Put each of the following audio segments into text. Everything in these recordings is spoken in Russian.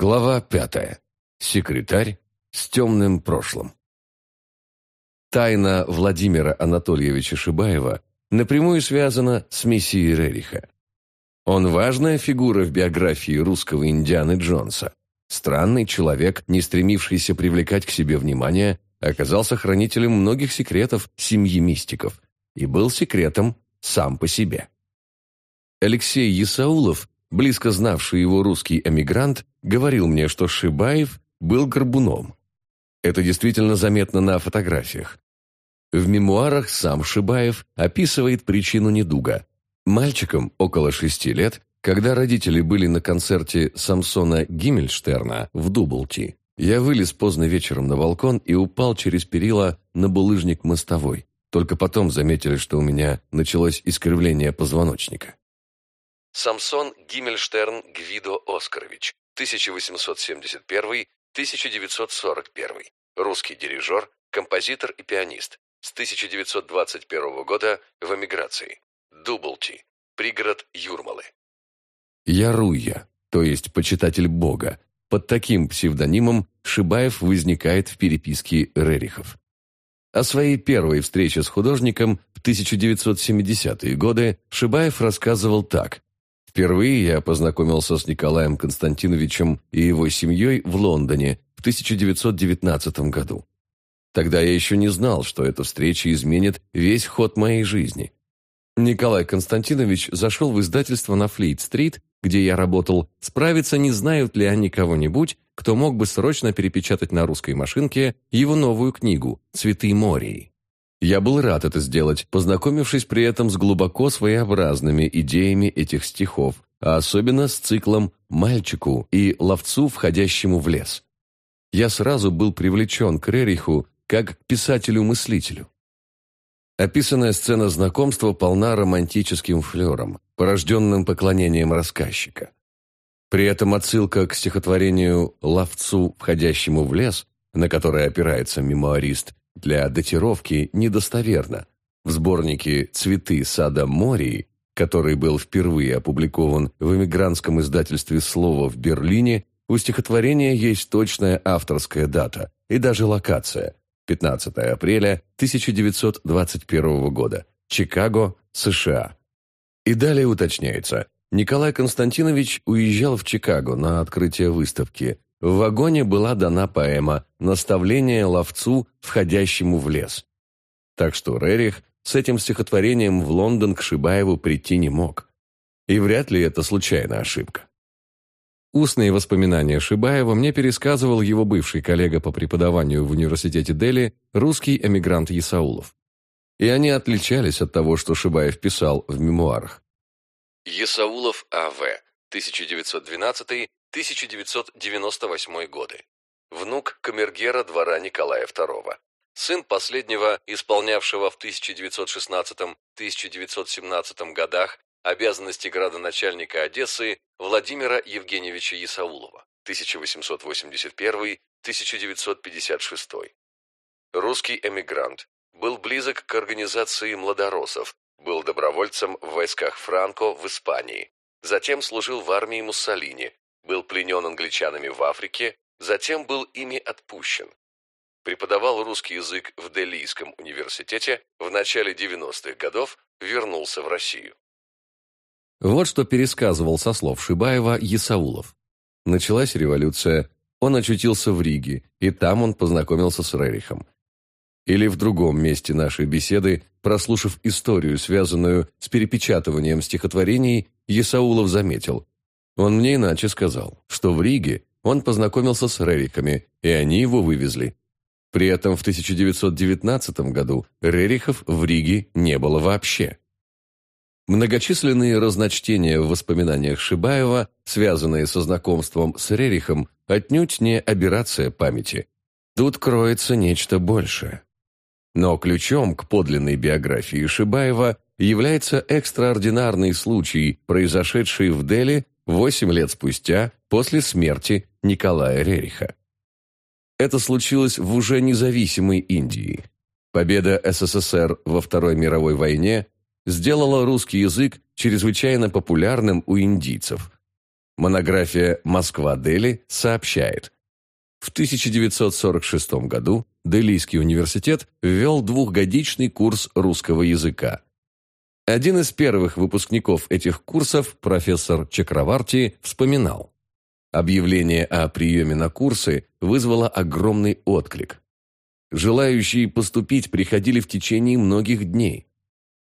Глава пятая. Секретарь с темным прошлым. Тайна Владимира Анатольевича Шибаева напрямую связана с миссией Рериха. Он важная фигура в биографии русского Индианы Джонса. Странный человек, не стремившийся привлекать к себе внимание, оказался хранителем многих секретов семьи мистиков и был секретом сам по себе. Алексей Исаулов, близко знавший его русский эмигрант, говорил мне, что Шибаев был горбуном. Это действительно заметно на фотографиях. В мемуарах сам Шибаев описывает причину недуга. Мальчиком около шести лет, когда родители были на концерте Самсона Гиммельштерна в Дублти, я вылез поздно вечером на балкон и упал через перила на булыжник мостовой. Только потом заметили, что у меня началось искривление позвоночника. Самсон Гиммельштерн Гвидо Оскарович, 1871-1941. Русский дирижер, композитор и пианист. С 1921 года в эмиграции. Дублти, пригород Юрмалы. Я Руя, то есть почитатель Бога, под таким псевдонимом Шибаев возникает в переписке Рерихов. О своей первой встрече с художником в 1970-е годы Шибаев рассказывал так. «Впервые я познакомился с Николаем Константиновичем и его семьей в Лондоне в 1919 году. Тогда я еще не знал, что эта встреча изменит весь ход моей жизни. Николай Константинович зашел в издательство на Флейт-стрит где я работал, справиться не знают ли они кого-нибудь, кто мог бы срочно перепечатать на русской машинке его новую книгу «Цветы морей». Я был рад это сделать, познакомившись при этом с глубоко своеобразными идеями этих стихов, а особенно с циклом «Мальчику» и «Ловцу, входящему в лес». Я сразу был привлечен к Рериху как к писателю-мыслителю. Описанная сцена знакомства полна романтическим флером, порожденным поклонением рассказчика. При этом отсылка к стихотворению «Ловцу, входящему в лес», на которое опирается мемуарист, для датировки недостоверна. В сборнике «Цветы сада Мории», который был впервые опубликован в эмигрантском издательстве «Слово» в Берлине, у стихотворения есть точная авторская дата и даже локация 15 апреля 1921 года. Чикаго, США. И далее уточняется. Николай Константинович уезжал в Чикаго на открытие выставки. В вагоне была дана поэма «Наставление ловцу, входящему в лес». Так что Рерих с этим стихотворением в Лондон к Шибаеву прийти не мог. И вряд ли это случайная ошибка. Устные воспоминания Шибаева мне пересказывал его бывший коллега по преподаванию в университете Дели, русский эмигрант Исаулов. И они отличались от того, что Шибаев писал в мемуарах. Исаулов А.В. 1912-1998 годы. Внук камергера двора Николая II. Сын последнего, исполнявшего в 1916-1917 годах Обязанности градоначальника Одессы Владимира Евгеньевича Исаулова, 1881-1956. Русский эмигрант, был близок к организации младоросов, был добровольцем в войсках Франко в Испании, затем служил в армии Муссолини, был пленен англичанами в Африке, затем был ими отпущен. Преподавал русский язык в Делийском университете, в начале 90-х годов вернулся в Россию. Вот что пересказывал со слов Шибаева Есаулов. Началась революция, он очутился в Риге, и там он познакомился с Рерихом. Или в другом месте нашей беседы, прослушав историю, связанную с перепечатыванием стихотворений, Есаулов заметил. Он мне иначе сказал, что в Риге он познакомился с Рерихами, и они его вывезли. При этом в 1919 году Рерихов в Риге не было вообще. Многочисленные разночтения в воспоминаниях Шибаева, связанные со знакомством с Рерихом, отнюдь не аберрация памяти. Тут кроется нечто большее. Но ключом к подлинной биографии Шибаева является экстраординарный случай, произошедший в Дели 8 лет спустя после смерти Николая Рериха. Это случилось в уже независимой Индии. Победа СССР во Второй мировой войне сделала русский язык чрезвычайно популярным у индийцев. Монография «Москва-Дели» сообщает. В 1946 году Делийский университет ввел двухгодичный курс русского языка. Один из первых выпускников этих курсов, профессор Чакраварти, вспоминал. Объявление о приеме на курсы вызвало огромный отклик. Желающие поступить приходили в течение многих дней.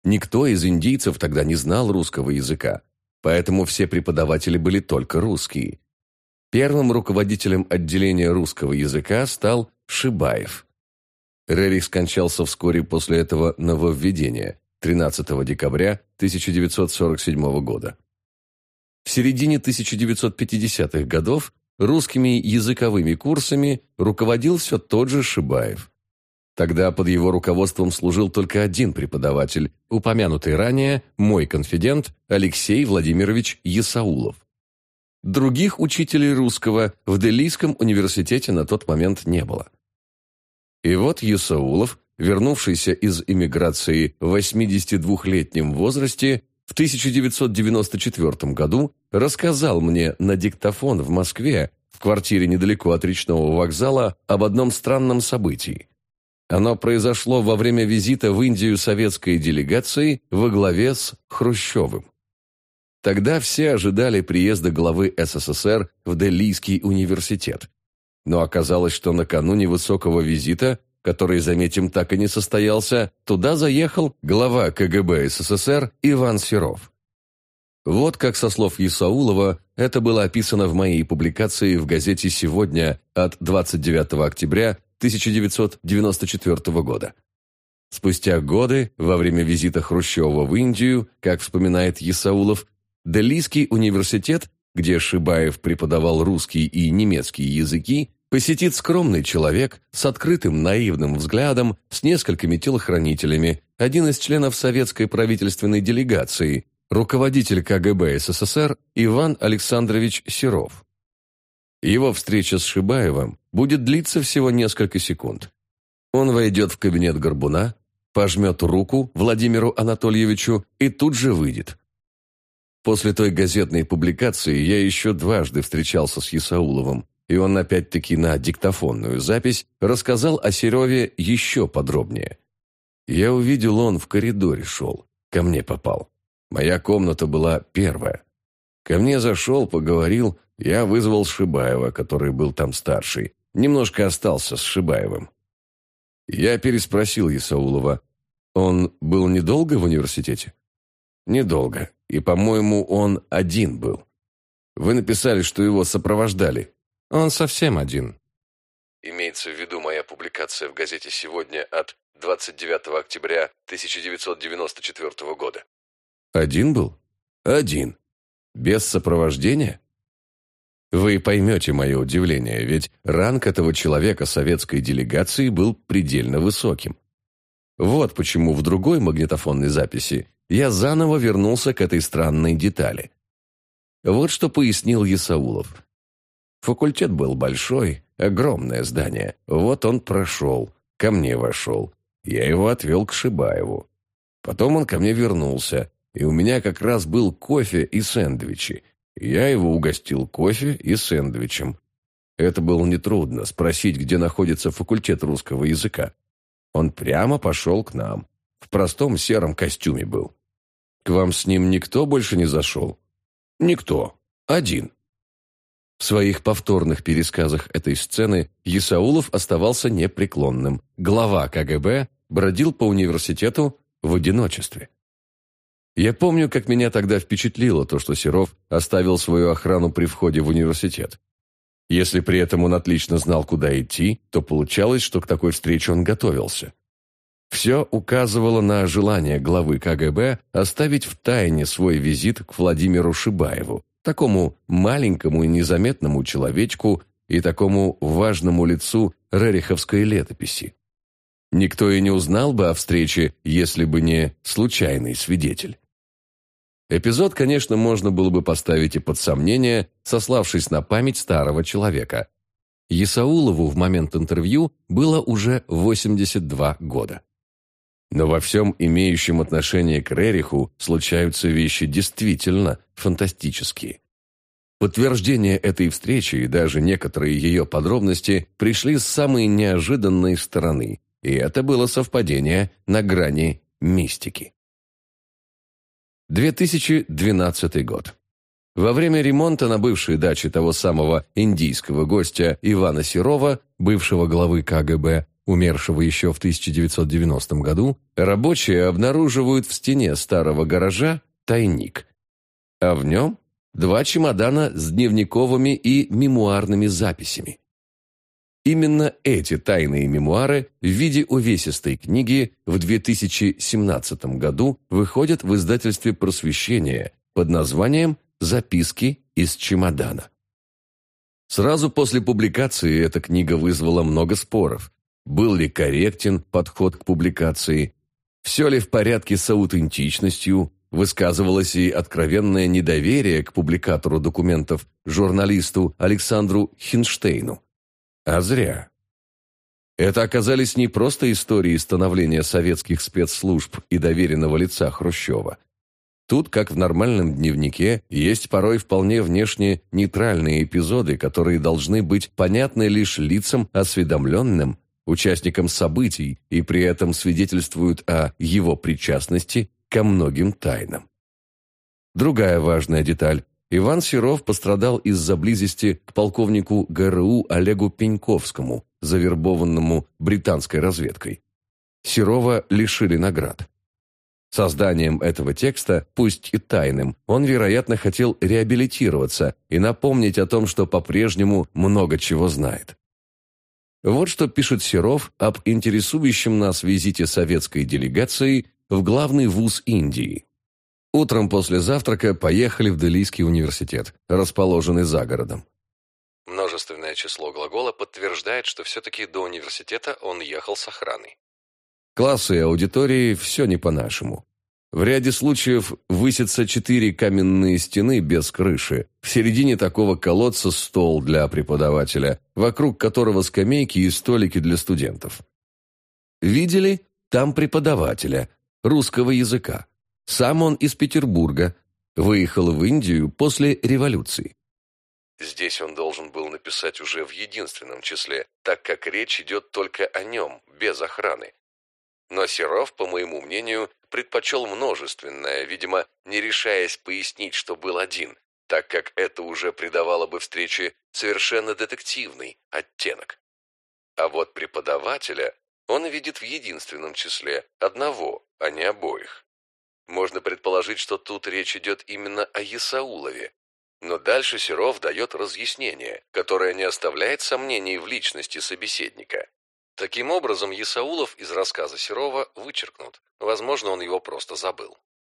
Никто из индийцев тогда не знал русского языка, поэтому все преподаватели были только русские. Первым руководителем отделения русского языка стал Шибаев. Рерих скончался вскоре после этого нововведения, 13 декабря 1947 года. В середине 1950-х годов русскими языковыми курсами руководил все тот же Шибаев. Тогда под его руководством служил только один преподаватель, упомянутый ранее мой конфидент Алексей Владимирович Есаулов. Других учителей русского в Делийском университете на тот момент не было. И вот Есаулов, вернувшийся из эмиграции в 82-летнем возрасте, в 1994 году рассказал мне на диктофон в Москве, в квартире недалеко от речного вокзала, об одном странном событии. Оно произошло во время визита в Индию советской делегации во главе с Хрущевым. Тогда все ожидали приезда главы СССР в Делийский университет. Но оказалось, что накануне высокого визита который, заметим, так и не состоялся, туда заехал глава КГБ СССР Иван Серов. Вот как со слов Исаулова это было описано в моей публикации в газете «Сегодня» от 29 октября 1994 года. Спустя годы, во время визита Хрущева в Индию, как вспоминает Исаулов, Делийский университет, где Шибаев преподавал русский и немецкий языки, посетит скромный человек с открытым наивным взглядом, с несколькими телохранителями, один из членов советской правительственной делегации, руководитель КГБ СССР Иван Александрович Серов. Его встреча с Шибаевым будет длиться всего несколько секунд. Он войдет в кабинет Горбуна, пожмет руку Владимиру Анатольевичу и тут же выйдет. После той газетной публикации я еще дважды встречался с Исауловым, и он опять-таки на диктофонную запись рассказал о Серове еще подробнее. Я увидел, он в коридоре шел, ко мне попал. Моя комната была первая. Ко мне зашел, поговорил, я вызвал Шибаева, который был там старший. Немножко остался с Шибаевым. Я переспросил Исаулова. Он был недолго в университете? Недолго. И, по-моему, он один был. Вы написали, что его сопровождали. Он совсем один. Имеется в виду моя публикация в газете «Сегодня» от 29 октября 1994 года. Один был? Один. Без сопровождения? Вы поймете мое удивление, ведь ранг этого человека советской делегации был предельно высоким. Вот почему в другой магнитофонной записи я заново вернулся к этой странной детали. Вот что пояснил Ясаулов. Факультет был большой, огромное здание. Вот он прошел, ко мне вошел. Я его отвел к Шибаеву. Потом он ко мне вернулся, и у меня как раз был кофе и сэндвичи. Я его угостил кофе и сэндвичем. Это было нетрудно, спросить, где находится факультет русского языка. Он прямо пошел к нам. В простом сером костюме был. К вам с ним никто больше не зашел? Никто. Один. В своих повторных пересказах этой сцены Исаулов оставался непреклонным. Глава КГБ бродил по университету в одиночестве. Я помню, как меня тогда впечатлило то, что Серов оставил свою охрану при входе в университет. Если при этом он отлично знал, куда идти, то получалось, что к такой встрече он готовился. Все указывало на желание главы КГБ оставить в тайне свой визит к Владимиру Шибаеву, такому маленькому и незаметному человечку и такому важному лицу Рериховской летописи. Никто и не узнал бы о встрече, если бы не случайный свидетель. Эпизод, конечно, можно было бы поставить и под сомнение, сославшись на память старого человека. Есаулову в момент интервью было уже 82 года. Но во всем имеющем отношение к Рериху случаются вещи действительно фантастические. Подтверждение этой встречи и даже некоторые ее подробности пришли с самой неожиданной стороны, и это было совпадение на грани мистики. 2012 год. Во время ремонта на бывшей даче того самого индийского гостя Ивана Серова, бывшего главы КГБ, умершего еще в 1990 году, рабочие обнаруживают в стене старого гаража тайник. А в нем два чемодана с дневниковыми и мемуарными записями. Именно эти тайные мемуары в виде увесистой книги в 2017 году выходят в издательстве «Просвещение» под названием «Записки из чемодана». Сразу после публикации эта книга вызвала много споров. Был ли корректен подход к публикации? Все ли в порядке с аутентичностью? Высказывалось и откровенное недоверие к публикатору документов, журналисту Александру Хинштейну. А зря. Это оказались не просто истории становления советских спецслужб и доверенного лица Хрущева. Тут, как в нормальном дневнике, есть порой вполне внешне нейтральные эпизоды, которые должны быть понятны лишь лицам, осведомленным участником событий и при этом свидетельствуют о его причастности ко многим тайнам. Другая важная деталь. Иван Серов пострадал из-за близости к полковнику ГРУ Олегу Пеньковскому, завербованному британской разведкой. Серова лишили наград. Созданием этого текста, пусть и тайным, он, вероятно, хотел реабилитироваться и напомнить о том, что по-прежнему много чего знает. Вот что пишет Серов об интересующем нас визите советской делегации в главный вуз Индии. Утром после завтрака поехали в Делийский университет, расположенный за городом. Множественное число глагола подтверждает, что все-таки до университета он ехал с охраной. Классы и аудитории – все не по-нашему. В ряде случаев высятся четыре каменные стены без крыши. В середине такого колодца стол для преподавателя, вокруг которого скамейки и столики для студентов. Видели? Там преподавателя, русского языка. Сам он из Петербурга, выехал в Индию после революции. Здесь он должен был написать уже в единственном числе, так как речь идет только о нем, без охраны. Но Серов, по моему мнению, предпочел множественное, видимо, не решаясь пояснить, что был один, так как это уже придавало бы встрече совершенно детективный оттенок. А вот преподавателя он видит в единственном числе одного, а не обоих. Можно предположить, что тут речь идет именно о Исаулове. Но дальше Серов дает разъяснение, которое не оставляет сомнений в личности собеседника. Таким образом, Исаулов из рассказа Серова вычеркнут. Возможно, он его просто забыл.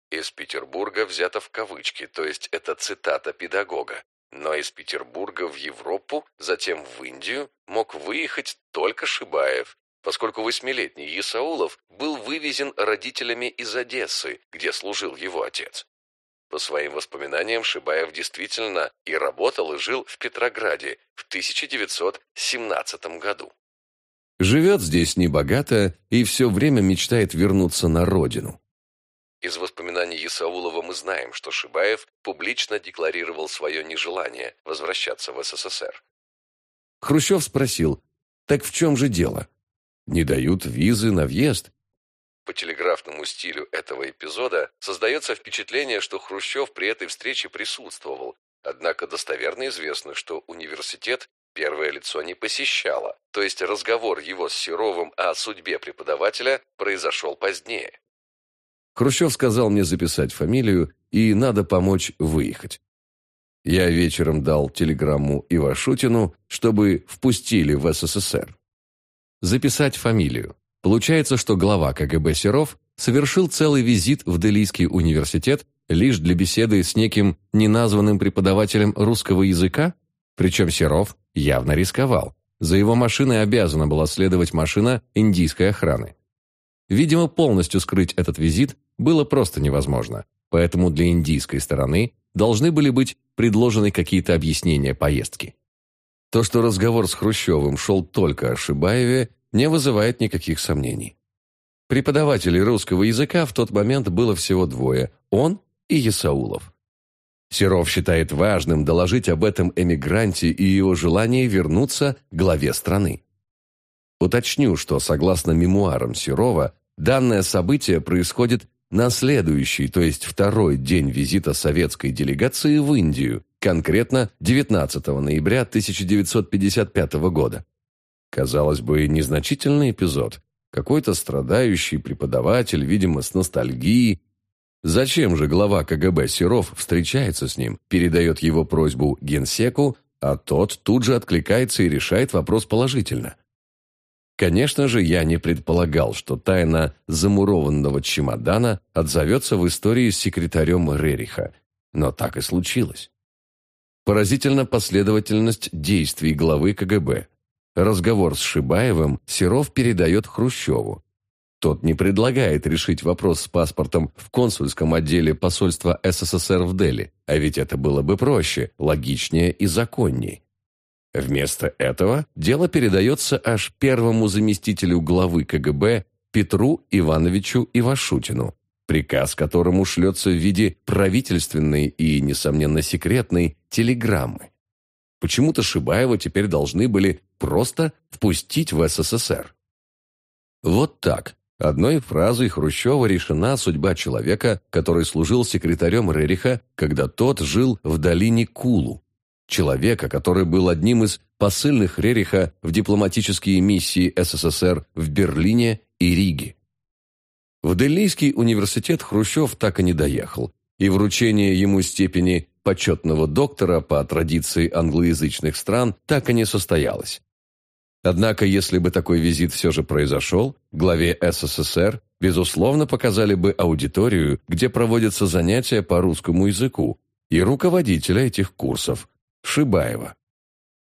Из Петербурга взято в кавычки, то есть это цитата педагога. Но из Петербурга в Европу, затем в Индию мог выехать только Шибаев, поскольку восьмилетний Исаулов был вывезен родителями из Одессы, где служил его отец. По своим воспоминаниям, Шибаев действительно и работал, и жил в Петрограде в 1917 году. Живет здесь небогато и все время мечтает вернуться на родину. Из воспоминаний Исаулова мы знаем, что Шибаев публично декларировал свое нежелание возвращаться в СССР. Хрущев спросил, так в чем же дело? Не дают визы на въезд? По телеграфному стилю этого эпизода создается впечатление, что Хрущев при этой встрече присутствовал, однако достоверно известно, что университет первое лицо не посещало, то есть разговор его с Серовым о судьбе преподавателя произошел позднее. Хрущев сказал мне записать фамилию, и надо помочь выехать. Я вечером дал телеграмму Ивашутину, чтобы впустили в СССР. Записать фамилию. Получается, что глава КГБ Серов совершил целый визит в Делийский университет лишь для беседы с неким неназванным преподавателем русского языка? Причем Серов явно рисковал. За его машиной обязана была следовать машина индийской охраны. Видимо, полностью скрыть этот визит было просто невозможно, поэтому для индийской стороны должны были быть предложены какие-то объяснения поездки. То, что разговор с Хрущевым шел только о Шибаеве, не вызывает никаких сомнений. Преподавателей русского языка в тот момент было всего двое – он и Ясаулов. Серов считает важным доложить об этом эмигранте и его желании вернуться к главе страны. Уточню, что согласно мемуарам Серова, данное событие происходит на следующий, то есть второй день визита советской делегации в Индию, конкретно 19 ноября 1955 года. Казалось бы, незначительный эпизод. Какой-то страдающий преподаватель, видимо, с ностальгией, Зачем же глава КГБ Серов встречается с ним, передает его просьбу генсеку, а тот тут же откликается и решает вопрос положительно? Конечно же, я не предполагал, что тайна замурованного чемодана отзовется в истории с секретарем Рериха, но так и случилось. Поразительна последовательность действий главы КГБ. Разговор с Шибаевым Серов передает Хрущеву. Тот не предлагает решить вопрос с паспортом в консульском отделе посольства СССР в Дели, а ведь это было бы проще, логичнее и законнее. Вместо этого дело передается аж первому заместителю главы КГБ Петру Ивановичу Ивашутину, приказ которому шлется в виде правительственной и, несомненно, секретной телеграммы. Почему-то Шибаева теперь должны были просто впустить в СССР. Вот так, Одной фразой Хрущева решена судьба человека, который служил секретарем Рериха, когда тот жил в долине Кулу. Человека, который был одним из посыльных Рериха в дипломатические миссии СССР в Берлине и Риге. В Делийский университет Хрущев так и не доехал, и вручение ему степени почетного доктора по традиции англоязычных стран так и не состоялось. Однако, если бы такой визит все же произошел, главе СССР, безусловно, показали бы аудиторию, где проводятся занятия по русскому языку, и руководителя этих курсов, Шибаева.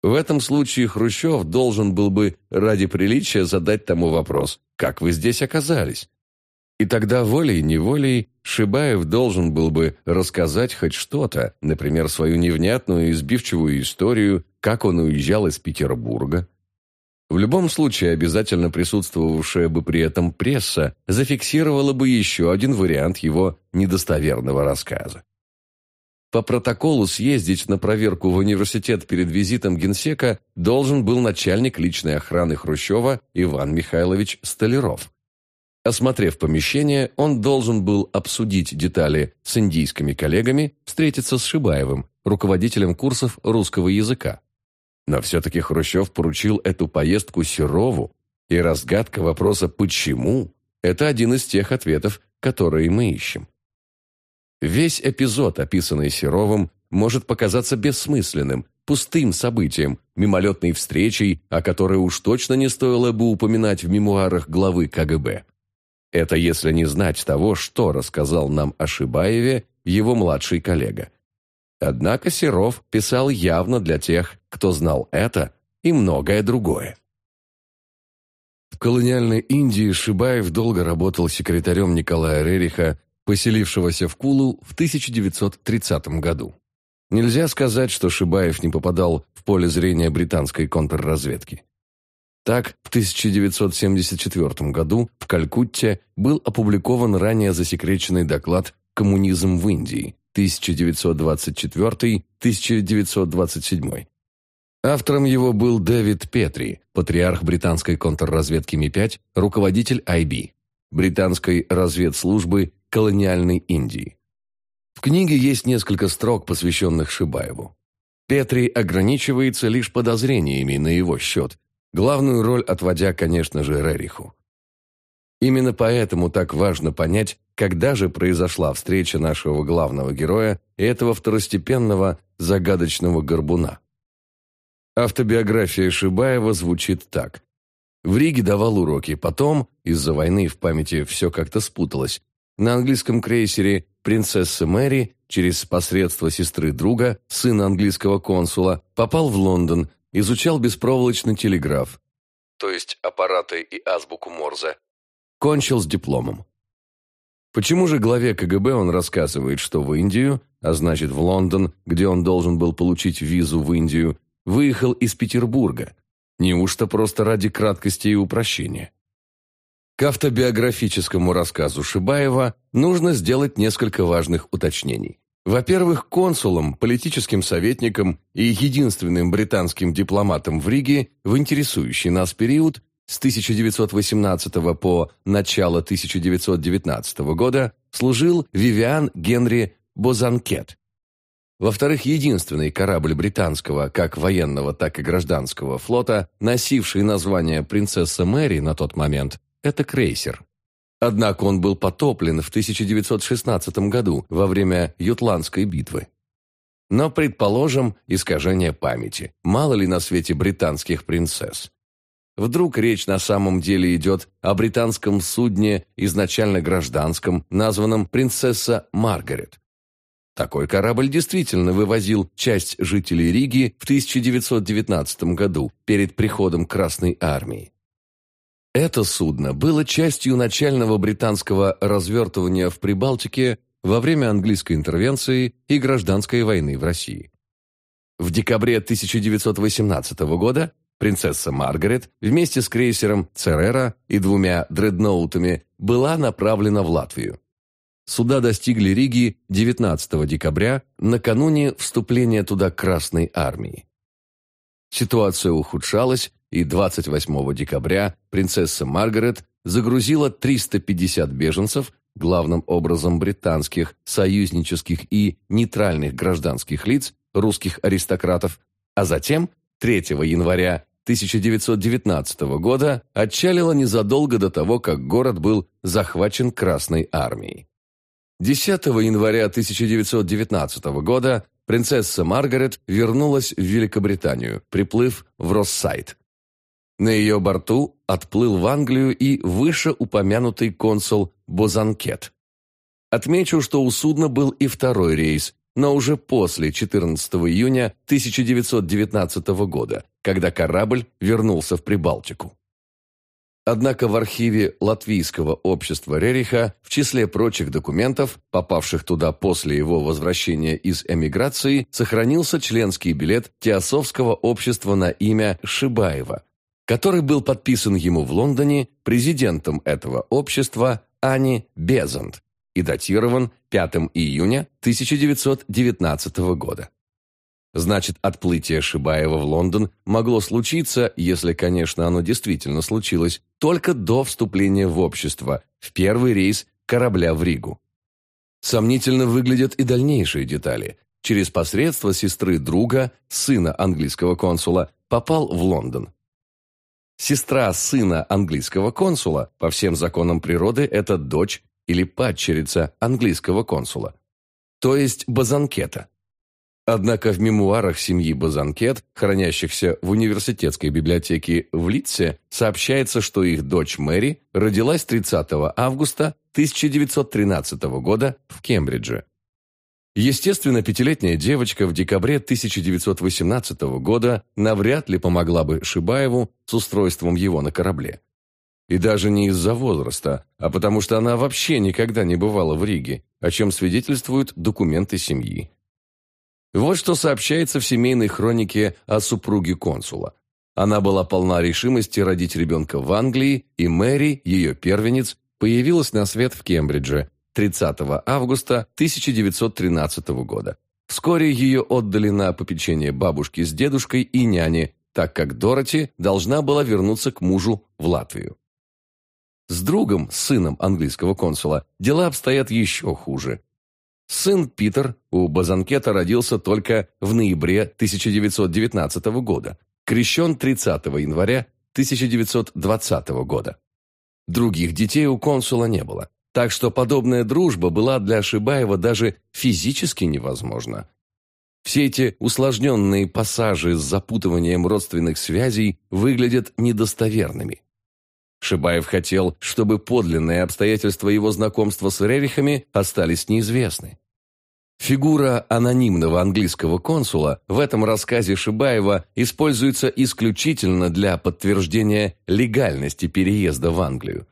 В этом случае Хрущев должен был бы ради приличия задать тому вопрос «Как вы здесь оказались?». И тогда волей-неволей Шибаев должен был бы рассказать хоть что-то, например, свою невнятную избивчивую историю, как он уезжал из Петербурга, в любом случае, обязательно присутствовавшая бы при этом пресса зафиксировала бы еще один вариант его недостоверного рассказа. По протоколу съездить на проверку в университет перед визитом генсека должен был начальник личной охраны Хрущева Иван Михайлович Столяров. Осмотрев помещение, он должен был обсудить детали с индийскими коллегами, встретиться с Шибаевым, руководителем курсов русского языка. Но все-таки Хрущев поручил эту поездку Серову, и разгадка вопроса «почему» – это один из тех ответов, которые мы ищем. Весь эпизод, описанный Серовым, может показаться бессмысленным, пустым событием, мимолетной встречей, о которой уж точно не стоило бы упоминать в мемуарах главы КГБ. Это если не знать того, что рассказал нам о Шибаеве его младший коллега. Однако Серов писал явно для тех, кто знал это и многое другое. В колониальной Индии Шибаев долго работал секретарем Николая Рериха, поселившегося в Кулу в 1930 году. Нельзя сказать, что Шибаев не попадал в поле зрения британской контрразведки. Так, в 1974 году в Калькутте был опубликован ранее засекреченный доклад «Коммунизм в Индии», 1924-1927. Автором его был Дэвид Петри, патриарх британской контрразведки Ми-5, руководитель IB, британской разведслужбы колониальной Индии. В книге есть несколько строк, посвященных Шибаеву. Петри ограничивается лишь подозрениями на его счет, главную роль отводя, конечно же, Рериху. Именно поэтому так важно понять, когда же произошла встреча нашего главного героя и этого второстепенного загадочного горбуна. Автобиография Шибаева звучит так. В Риге давал уроки, потом, из-за войны в памяти все как-то спуталось, на английском крейсере «Принцесса Мэри» через посредство сестры друга, сына английского консула, попал в Лондон, изучал беспроволочный телеграф, то есть аппараты и азбуку Морзе, кончил с дипломом. Почему же главе КГБ он рассказывает, что в Индию, а значит в Лондон, где он должен был получить визу в Индию, выехал из Петербурга? Неужто просто ради краткости и упрощения? К автобиографическому рассказу Шибаева нужно сделать несколько важных уточнений. Во-первых, консулом, политическим советником и единственным британским дипломатом в Риге в интересующий нас период с 1918 по начало 1919 года служил Вивиан Генри Бозанкет. Во-вторых, единственный корабль британского, как военного, так и гражданского флота, носивший название «Принцесса Мэри» на тот момент, это крейсер. Однако он был потоплен в 1916 году во время Ютландской битвы. Но, предположим, искажение памяти. Мало ли на свете британских принцесс. Вдруг речь на самом деле идет о британском судне, изначально гражданском, названном «Принцесса Маргарет». Такой корабль действительно вывозил часть жителей Риги в 1919 году, перед приходом Красной Армии. Это судно было частью начального британского развертывания в Прибалтике во время английской интервенции и гражданской войны в России. В декабре 1918 года принцесса Маргарет вместе с крейсером «Церера» и двумя дредноутами была направлена в Латвию. Суда достигли Риги 19 декабря, накануне вступления туда Красной Армии. Ситуация ухудшалась, и 28 декабря принцесса Маргарет загрузила 350 беженцев, главным образом британских, союзнических и нейтральных гражданских лиц, русских аристократов, а затем 3 января 1919 года отчалила незадолго до того, как город был захвачен Красной армией. 10 января 1919 года принцесса Маргарет вернулась в Великобританию, приплыв в Россайт. На ее борту отплыл в Англию и вышеупомянутый консул Бозанкет. Отмечу, что у судна был и второй рейс, но уже после 14 июня 1919 года, когда корабль вернулся в Прибалтику. Однако в архиве Латвийского общества Рериха в числе прочих документов, попавших туда после его возвращения из эмиграции, сохранился членский билет Теософского общества на имя Шибаева, который был подписан ему в Лондоне президентом этого общества Ани Безант и датирован 5 июня 1919 года. Значит, отплытие Шибаева в Лондон могло случиться, если, конечно, оно действительно случилось, только до вступления в общество, в первый рейс корабля в Ригу. Сомнительно выглядят и дальнейшие детали. Через посредство сестры друга, сына английского консула, попал в Лондон. Сестра сына английского консула, по всем законам природы, это дочь или падчерица английского консула, то есть Базанкета. Однако в мемуарах семьи Базанкет, хранящихся в университетской библиотеке в Литсе, сообщается, что их дочь Мэри родилась 30 августа 1913 года в Кембридже. Естественно, пятилетняя девочка в декабре 1918 года навряд ли помогла бы Шибаеву с устройством его на корабле. И даже не из-за возраста, а потому что она вообще никогда не бывала в Риге, о чем свидетельствуют документы семьи. Вот что сообщается в семейной хронике о супруге консула. Она была полна решимости родить ребенка в Англии, и Мэри, ее первенец, появилась на свет в Кембридже 30 августа 1913 года. Вскоре ее отдали на попечение бабушки с дедушкой и няне, так как Дороти должна была вернуться к мужу в Латвию. С другом, сыном английского консула, дела обстоят еще хуже. Сын Питер у Базанкета родился только в ноябре 1919 года, крещен 30 января 1920 года. Других детей у консула не было, так что подобная дружба была для Шибаева даже физически невозможна. Все эти усложненные пассажи с запутыванием родственных связей выглядят недостоверными. Шибаев хотел, чтобы подлинные обстоятельства его знакомства с Рерихами остались неизвестны. Фигура анонимного английского консула в этом рассказе Шибаева используется исключительно для подтверждения легальности переезда в Англию.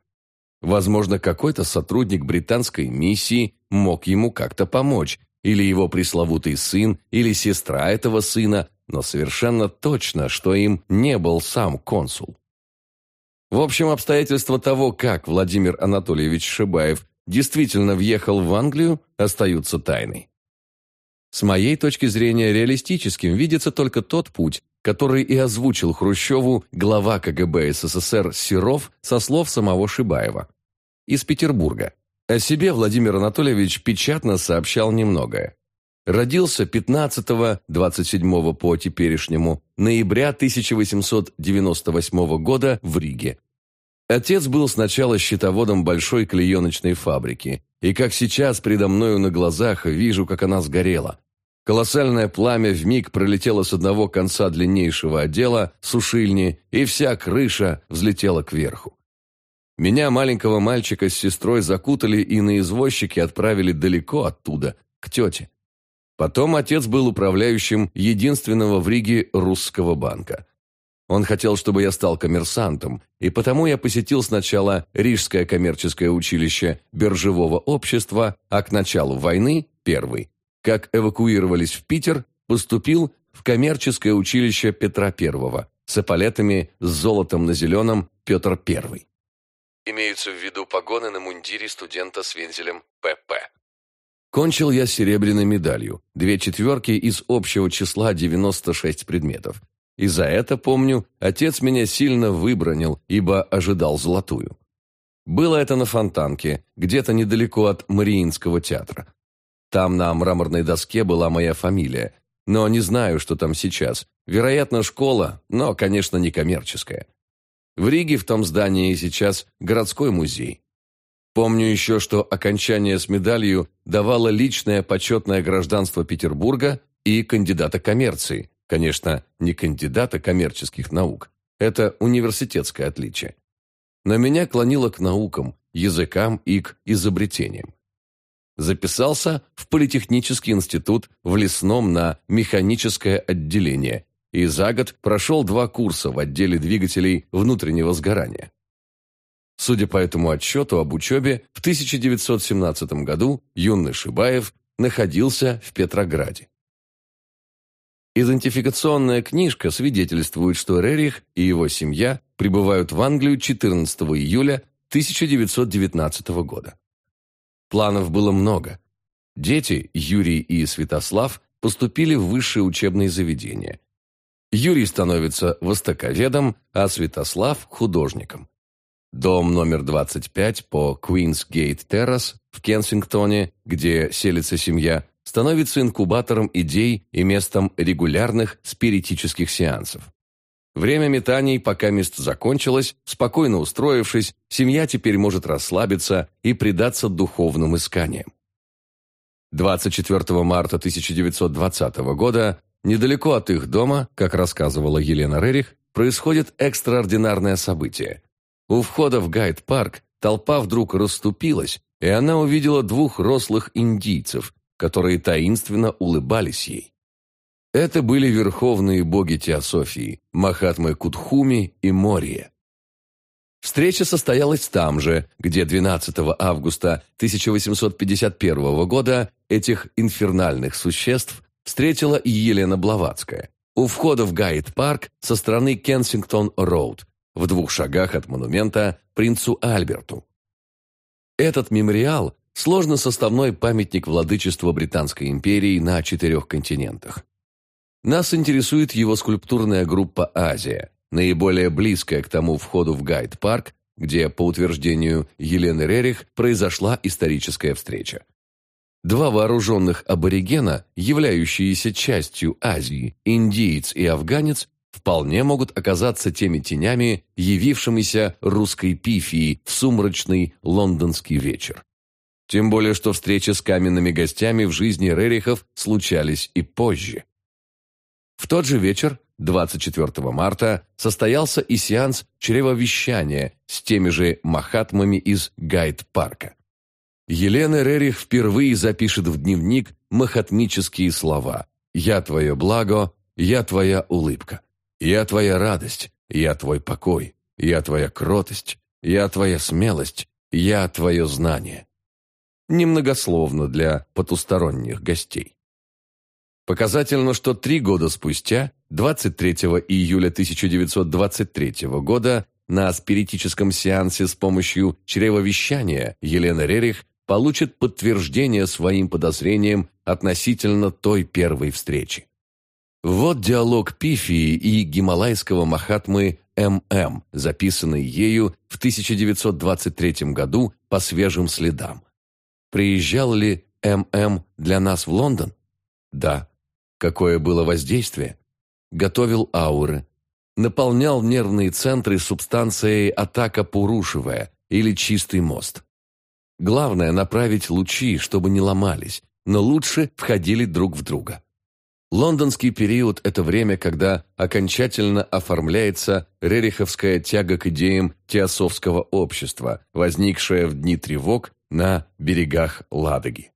Возможно, какой-то сотрудник британской миссии мог ему как-то помочь, или его пресловутый сын, или сестра этого сына, но совершенно точно, что им не был сам консул. В общем, обстоятельства того, как Владимир Анатольевич Шибаев действительно въехал в Англию, остаются тайной. С моей точки зрения, реалистическим видится только тот путь, который и озвучил Хрущеву глава КГБ СССР Серов со слов самого Шибаева. Из Петербурга. О себе Владимир Анатольевич печатно сообщал немногое. Родился 15-27 по теперешнему ноября 1898 года в Риге. Отец был сначала счетоводом большой клееночной фабрики, и как сейчас предо мною на глазах вижу, как она сгорела. Колоссальное пламя вмиг пролетело с одного конца длиннейшего отдела, сушильни, и вся крыша взлетела кверху. Меня, маленького мальчика, с сестрой закутали и на извозчике отправили далеко оттуда, к тете. Потом отец был управляющим единственного в Риге русского банка. Он хотел, чтобы я стал коммерсантом, и потому я посетил сначала Рижское коммерческое училище биржевого общества, а к началу войны – первый. Как эвакуировались в Питер, поступил в коммерческое училище Петра I с эполетами с золотом на зеленом Петр I. Имеются в виду погоны на мундире студента с вензелем ПП. Кончил я серебряной медалью, две четверки из общего числа 96 предметов. И за это, помню, отец меня сильно выбронил, ибо ожидал золотую. Было это на Фонтанке, где-то недалеко от Мариинского театра. Там на мраморной доске была моя фамилия, но не знаю, что там сейчас. Вероятно, школа, но, конечно, не коммерческая. В Риге в том здании сейчас городской музей. Помню еще, что окончание с медалью давало личное почетное гражданство Петербурга и кандидата коммерции. Конечно, не кандидата коммерческих наук. Это университетское отличие. Но меня клонило к наукам, языкам и к изобретениям. Записался в Политехнический институт в Лесном на механическое отделение и за год прошел два курса в отделе двигателей внутреннего сгорания. Судя по этому отчету об учебе, в 1917 году юный Шибаев находился в Петрограде. Идентификационная книжка свидетельствует, что Рерих и его семья прибывают в Англию 14 июля 1919 года. Планов было много. Дети, Юрий и Святослав, поступили в высшее учебное заведение. Юрий становится востоковедом, а Святослав – художником. Дом номер 25 по Куинс-Гейт Террас в Кенсингтоне, где селится семья, становится инкубатором идей и местом регулярных спиритических сеансов. Время метаний по комнатам закончилось, спокойно устроившись, семья теперь может расслабиться и предаться духовным исканиям. 24 марта 1920 года, недалеко от их дома, как рассказывала Елена Рерих, происходит экстраординарное событие. У входа в Гайд-парк толпа вдруг расступилась, и она увидела двух рослых индийцев, которые таинственно улыбались ей. Это были верховные боги Теософии, Махатмы Кутхуми и Мория. Встреча состоялась там же, где 12 августа 1851 года этих инфернальных существ встретила Елена Блаватская. У входа в Гайд-парк со стороны Кенсингтон-Роуд, в двух шагах от монумента принцу Альберту. Этот мемориал – сложно составной памятник владычества Британской империи на четырех континентах. Нас интересует его скульптурная группа «Азия», наиболее близкая к тому входу в Гайд-парк, где, по утверждению Елены Рерих, произошла историческая встреча. Два вооруженных аборигена, являющиеся частью Азии, индиец и афганец, вполне могут оказаться теми тенями, явившимися русской пифии в сумрачный лондонский вечер. Тем более, что встречи с каменными гостями в жизни Рерихов случались и позже. В тот же вечер, 24 марта, состоялся и сеанс чревовещания с теми же махатмами из Гайд-парка. Елена Рерих впервые запишет в дневник махатмические слова «Я твое благо, я твоя улыбка». Я твоя радость, я твой покой, я твоя кротость, я твоя смелость, я твое знание. Немногословно для потусторонних гостей. Показательно, что три года спустя, 23 июля 1923 года, на спиритическом сеансе с помощью чревовещания Елена Рерих получит подтверждение своим подозрениям относительно той первой встречи. Вот диалог Пифии и гималайского Махатмы М.М., записанный ею в 1923 году по свежим следам. Приезжал ли М.М. для нас в Лондон? Да. Какое было воздействие? Готовил ауры. Наполнял нервные центры субстанцией атака пурушевая или чистый мост. Главное – направить лучи, чтобы не ломались, но лучше входили друг в друга. Лондонский период – это время, когда окончательно оформляется рериховская тяга к идеям теософского общества, возникшая в дни тревог на берегах Ладоги.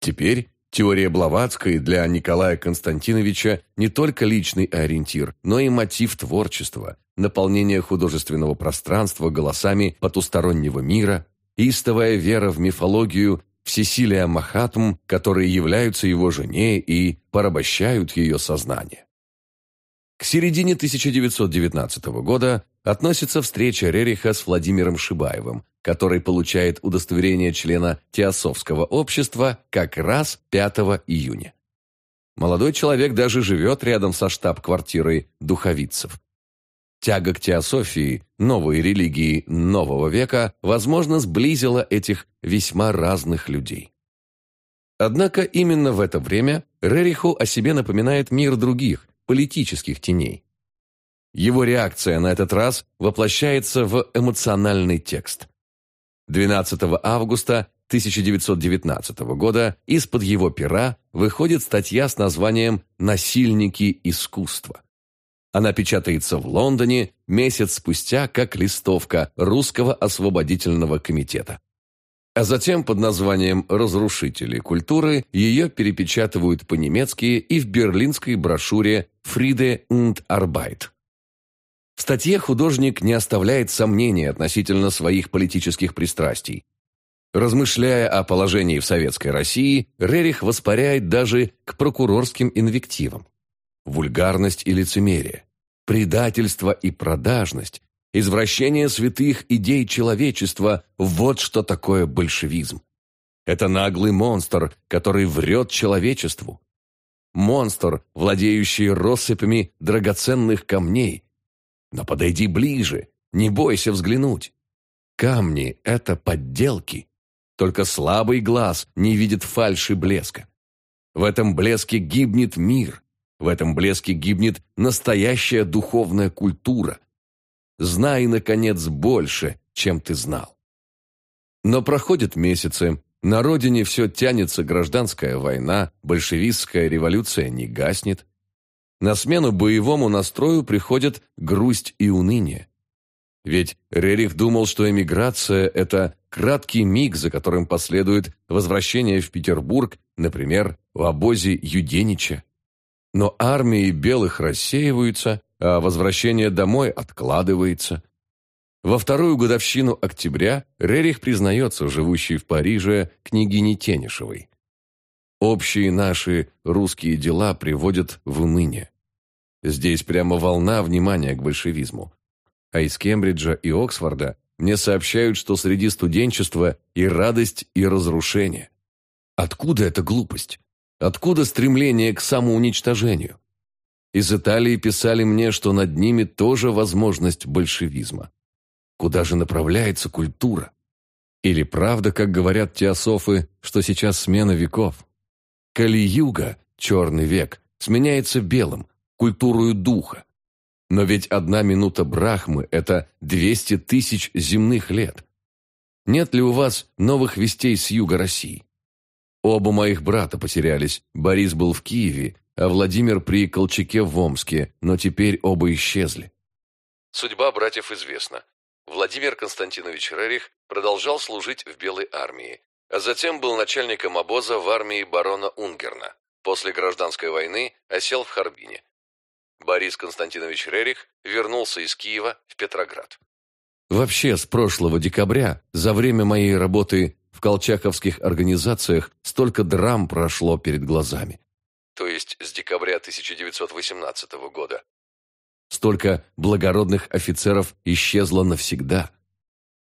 Теперь теория Блаватской для Николая Константиновича не только личный ориентир, но и мотив творчества, наполнение художественного пространства голосами потустороннего мира, истовая вера в мифологию Всесилия Махатм, которые являются его жене и порабощают ее сознание. К середине 1919 года относится встреча Рериха с Владимиром Шибаевым, который получает удостоверение члена Теософского общества как раз 5 июня. Молодой человек даже живет рядом со штаб-квартирой духовицев. Тяга к теософии, новой религии нового века, возможно, сблизила этих весьма разных людей. Однако именно в это время Рериху о себе напоминает мир других, политических теней. Его реакция на этот раз воплощается в эмоциональный текст. 12 августа 1919 года из-под его пера выходит статья с названием «Насильники искусства». Она печатается в Лондоне месяц спустя как листовка Русского освободительного комитета. А затем под названием «Разрушители культуры» ее перепечатывают по-немецки и в берлинской брошюре «Friede und Arbeit». В статье художник не оставляет сомнений относительно своих политических пристрастий. Размышляя о положении в Советской России, Рерих воспаряет даже к прокурорским инвективам. Вульгарность и лицемерие, предательство и продажность, извращение святых идей человечества – вот что такое большевизм. Это наглый монстр, который врет человечеству. Монстр, владеющий россыпями драгоценных камней, но подойди ближе, не бойся взглянуть. Камни — это подделки. Только слабый глаз не видит фальши блеска. В этом блеске гибнет мир. В этом блеске гибнет настоящая духовная культура. Знай, наконец, больше, чем ты знал. Но проходят месяцы, на родине все тянется гражданская война, большевистская революция не гаснет, на смену боевому настрою приходят грусть и уныние. Ведь Рерих думал, что эмиграция – это краткий миг, за которым последует возвращение в Петербург, например, в обозе Юденича. Но армии белых рассеиваются, а возвращение домой откладывается. Во вторую годовщину октября Рерих признается живущей в Париже княгине Тенишевой. Общие наши русские дела приводят в уныние. Здесь прямо волна внимания к большевизму. А из Кембриджа и Оксфорда мне сообщают, что среди студенчества и радость, и разрушение. Откуда эта глупость? Откуда стремление к самоуничтожению? Из Италии писали мне, что над ними тоже возможность большевизма. Куда же направляется культура? Или правда, как говорят теософы, что сейчас смена веков? Кали-юга, черный век, сменяется белым, культурою духа. Но ведь одна минута Брахмы – это 200 тысяч земных лет. Нет ли у вас новых вестей с юга России? Оба моих брата потерялись. Борис был в Киеве, а Владимир при Колчаке в Омске, но теперь оба исчезли. Судьба братьев известна. Владимир Константинович Рерих продолжал служить в Белой армии, а затем был начальником обоза в армии барона Унгерна. После гражданской войны осел в Харбине. Борис Константинович Рерих вернулся из Киева в Петроград. Вообще, с прошлого декабря, за время моей работы в колчаковских организациях, столько драм прошло перед глазами. То есть с декабря 1918 года. Столько благородных офицеров исчезло навсегда.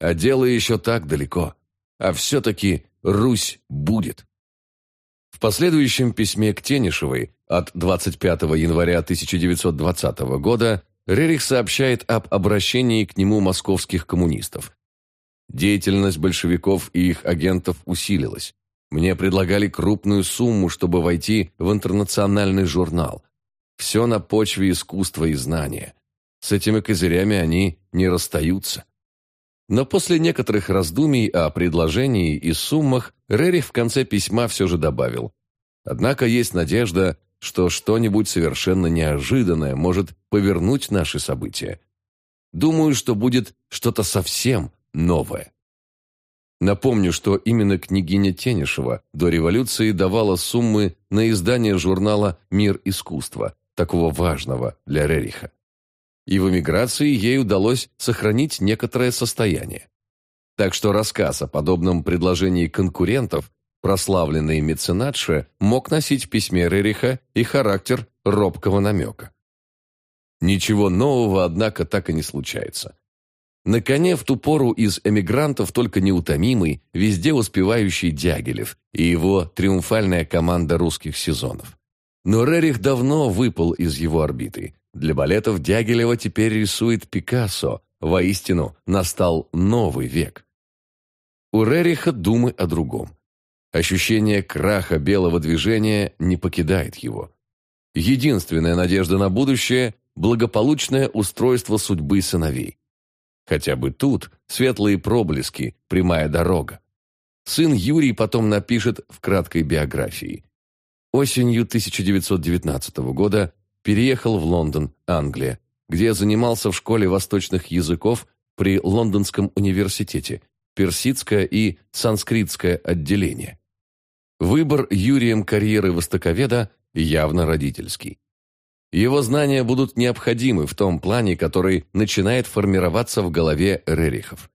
А дело еще так далеко. А все-таки Русь будет. В последующем письме к Тенишевой от 25 января 1920 года Рерих сообщает об обращении к нему московских коммунистов. Деятельность большевиков и их агентов усилилась. Мне предлагали крупную сумму, чтобы войти в интернациональный журнал. Все на почве искусства и знания. С этими козырями они не расстаются. Но после некоторых раздумий о предложении и суммах Рерих в конце письма все же добавил. Однако есть надежда, что что-нибудь совершенно неожиданное может повернуть наши события. Думаю, что будет что-то совсем новое. Напомню, что именно княгиня Тенишева до революции давала суммы на издание журнала «Мир искусства», такого важного для Рериха. И в эмиграции ей удалось сохранить некоторое состояние. Так что рассказ о подобном предложении конкурентов прославленный меценатша мог носить в письме Рериха и характер робкого намека. Ничего нового, однако, так и не случается. На коне в ту пору из эмигрантов только неутомимый, везде успевающий Дягилев и его триумфальная команда русских сезонов. Но Рерих давно выпал из его орбиты. Для балетов Дягилева теперь рисует Пикассо. Воистину, настал новый век. У Рериха думы о другом. Ощущение краха белого движения не покидает его. Единственная надежда на будущее – благополучное устройство судьбы сыновей. Хотя бы тут светлые проблески, прямая дорога. Сын Юрий потом напишет в краткой биографии. Осенью 1919 года переехал в Лондон, Англия, где занимался в школе восточных языков при Лондонском университете, персидское и санскритское отделение. Выбор Юрием карьеры востоковеда явно родительский. Его знания будут необходимы в том плане, который начинает формироваться в голове Рерихов.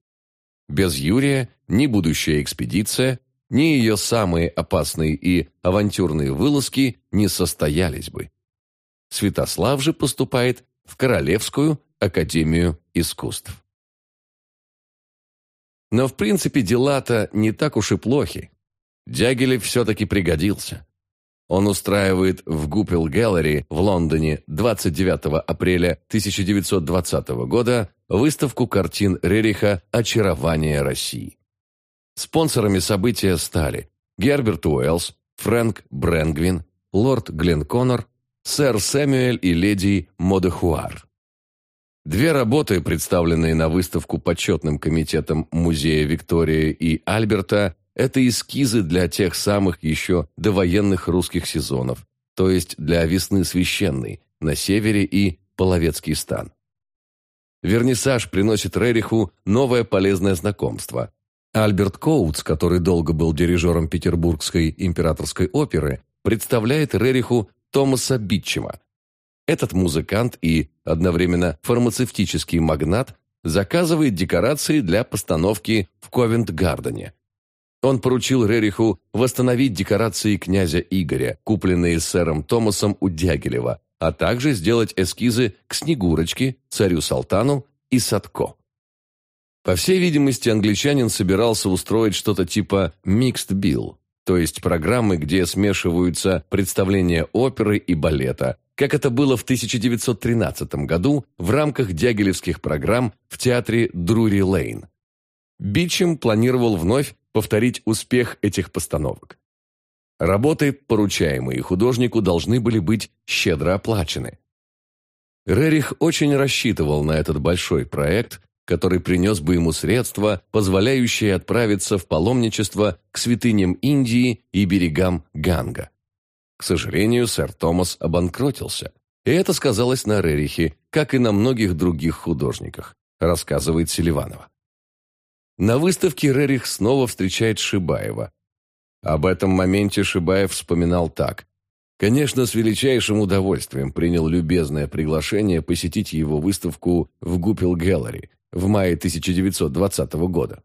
Без Юрия ни будущая экспедиция, ни ее самые опасные и авантюрные вылазки не состоялись бы. Святослав же поступает в Королевскую академию искусств. Но в принципе дела-то не так уж и плохи. Дягилев все-таки пригодился. Он устраивает в Гуппел Gallery в Лондоне 29 апреля 1920 года выставку картин Рериха «Очарование России». Спонсорами события стали Герберт Уэллс, Фрэнк Брэнгвин, лорд Гленконнор, сэр Сэмюэль и леди Модехуар. Две работы, представленные на выставку почетным комитетом Музея Виктории и Альберта, это эскизы для тех самых еще довоенных русских сезонов, то есть для весны священной, на севере и Половецкий стан. Вернисаж приносит Рериху новое полезное знакомство. Альберт Коутс, который долго был дирижером Петербургской императорской оперы, представляет Рериху Томаса Битчема. Этот музыкант и одновременно фармацевтический магнат заказывает декорации для постановки в Ковент-Гардене. Он поручил Рериху восстановить декорации князя Игоря, купленные сэром Томасом у Дягилева, а также сделать эскизы к Снегурочке, царю Салтану и Садко. По всей видимости, англичанин собирался устроить что-то типа «mixed bill», то есть программы, где смешиваются представления оперы и балета, как это было в 1913 году в рамках дягилевских программ в театре Друри Лейн. Бичем планировал вновь повторить успех этих постановок. Работы, поручаемые художнику, должны были быть щедро оплачены. Рерих очень рассчитывал на этот большой проект, который принес бы ему средства, позволяющие отправиться в паломничество к святыням Индии и берегам Ганга. К сожалению, сэр Томас обанкротился, и это сказалось на Рерихе, как и на многих других художниках, рассказывает Селиванова. На выставке Рерих снова встречает Шибаева. Об этом моменте Шибаев вспоминал так. Конечно, с величайшим удовольствием принял любезное приглашение посетить его выставку в Гуппел Гэллери в мае 1920 года.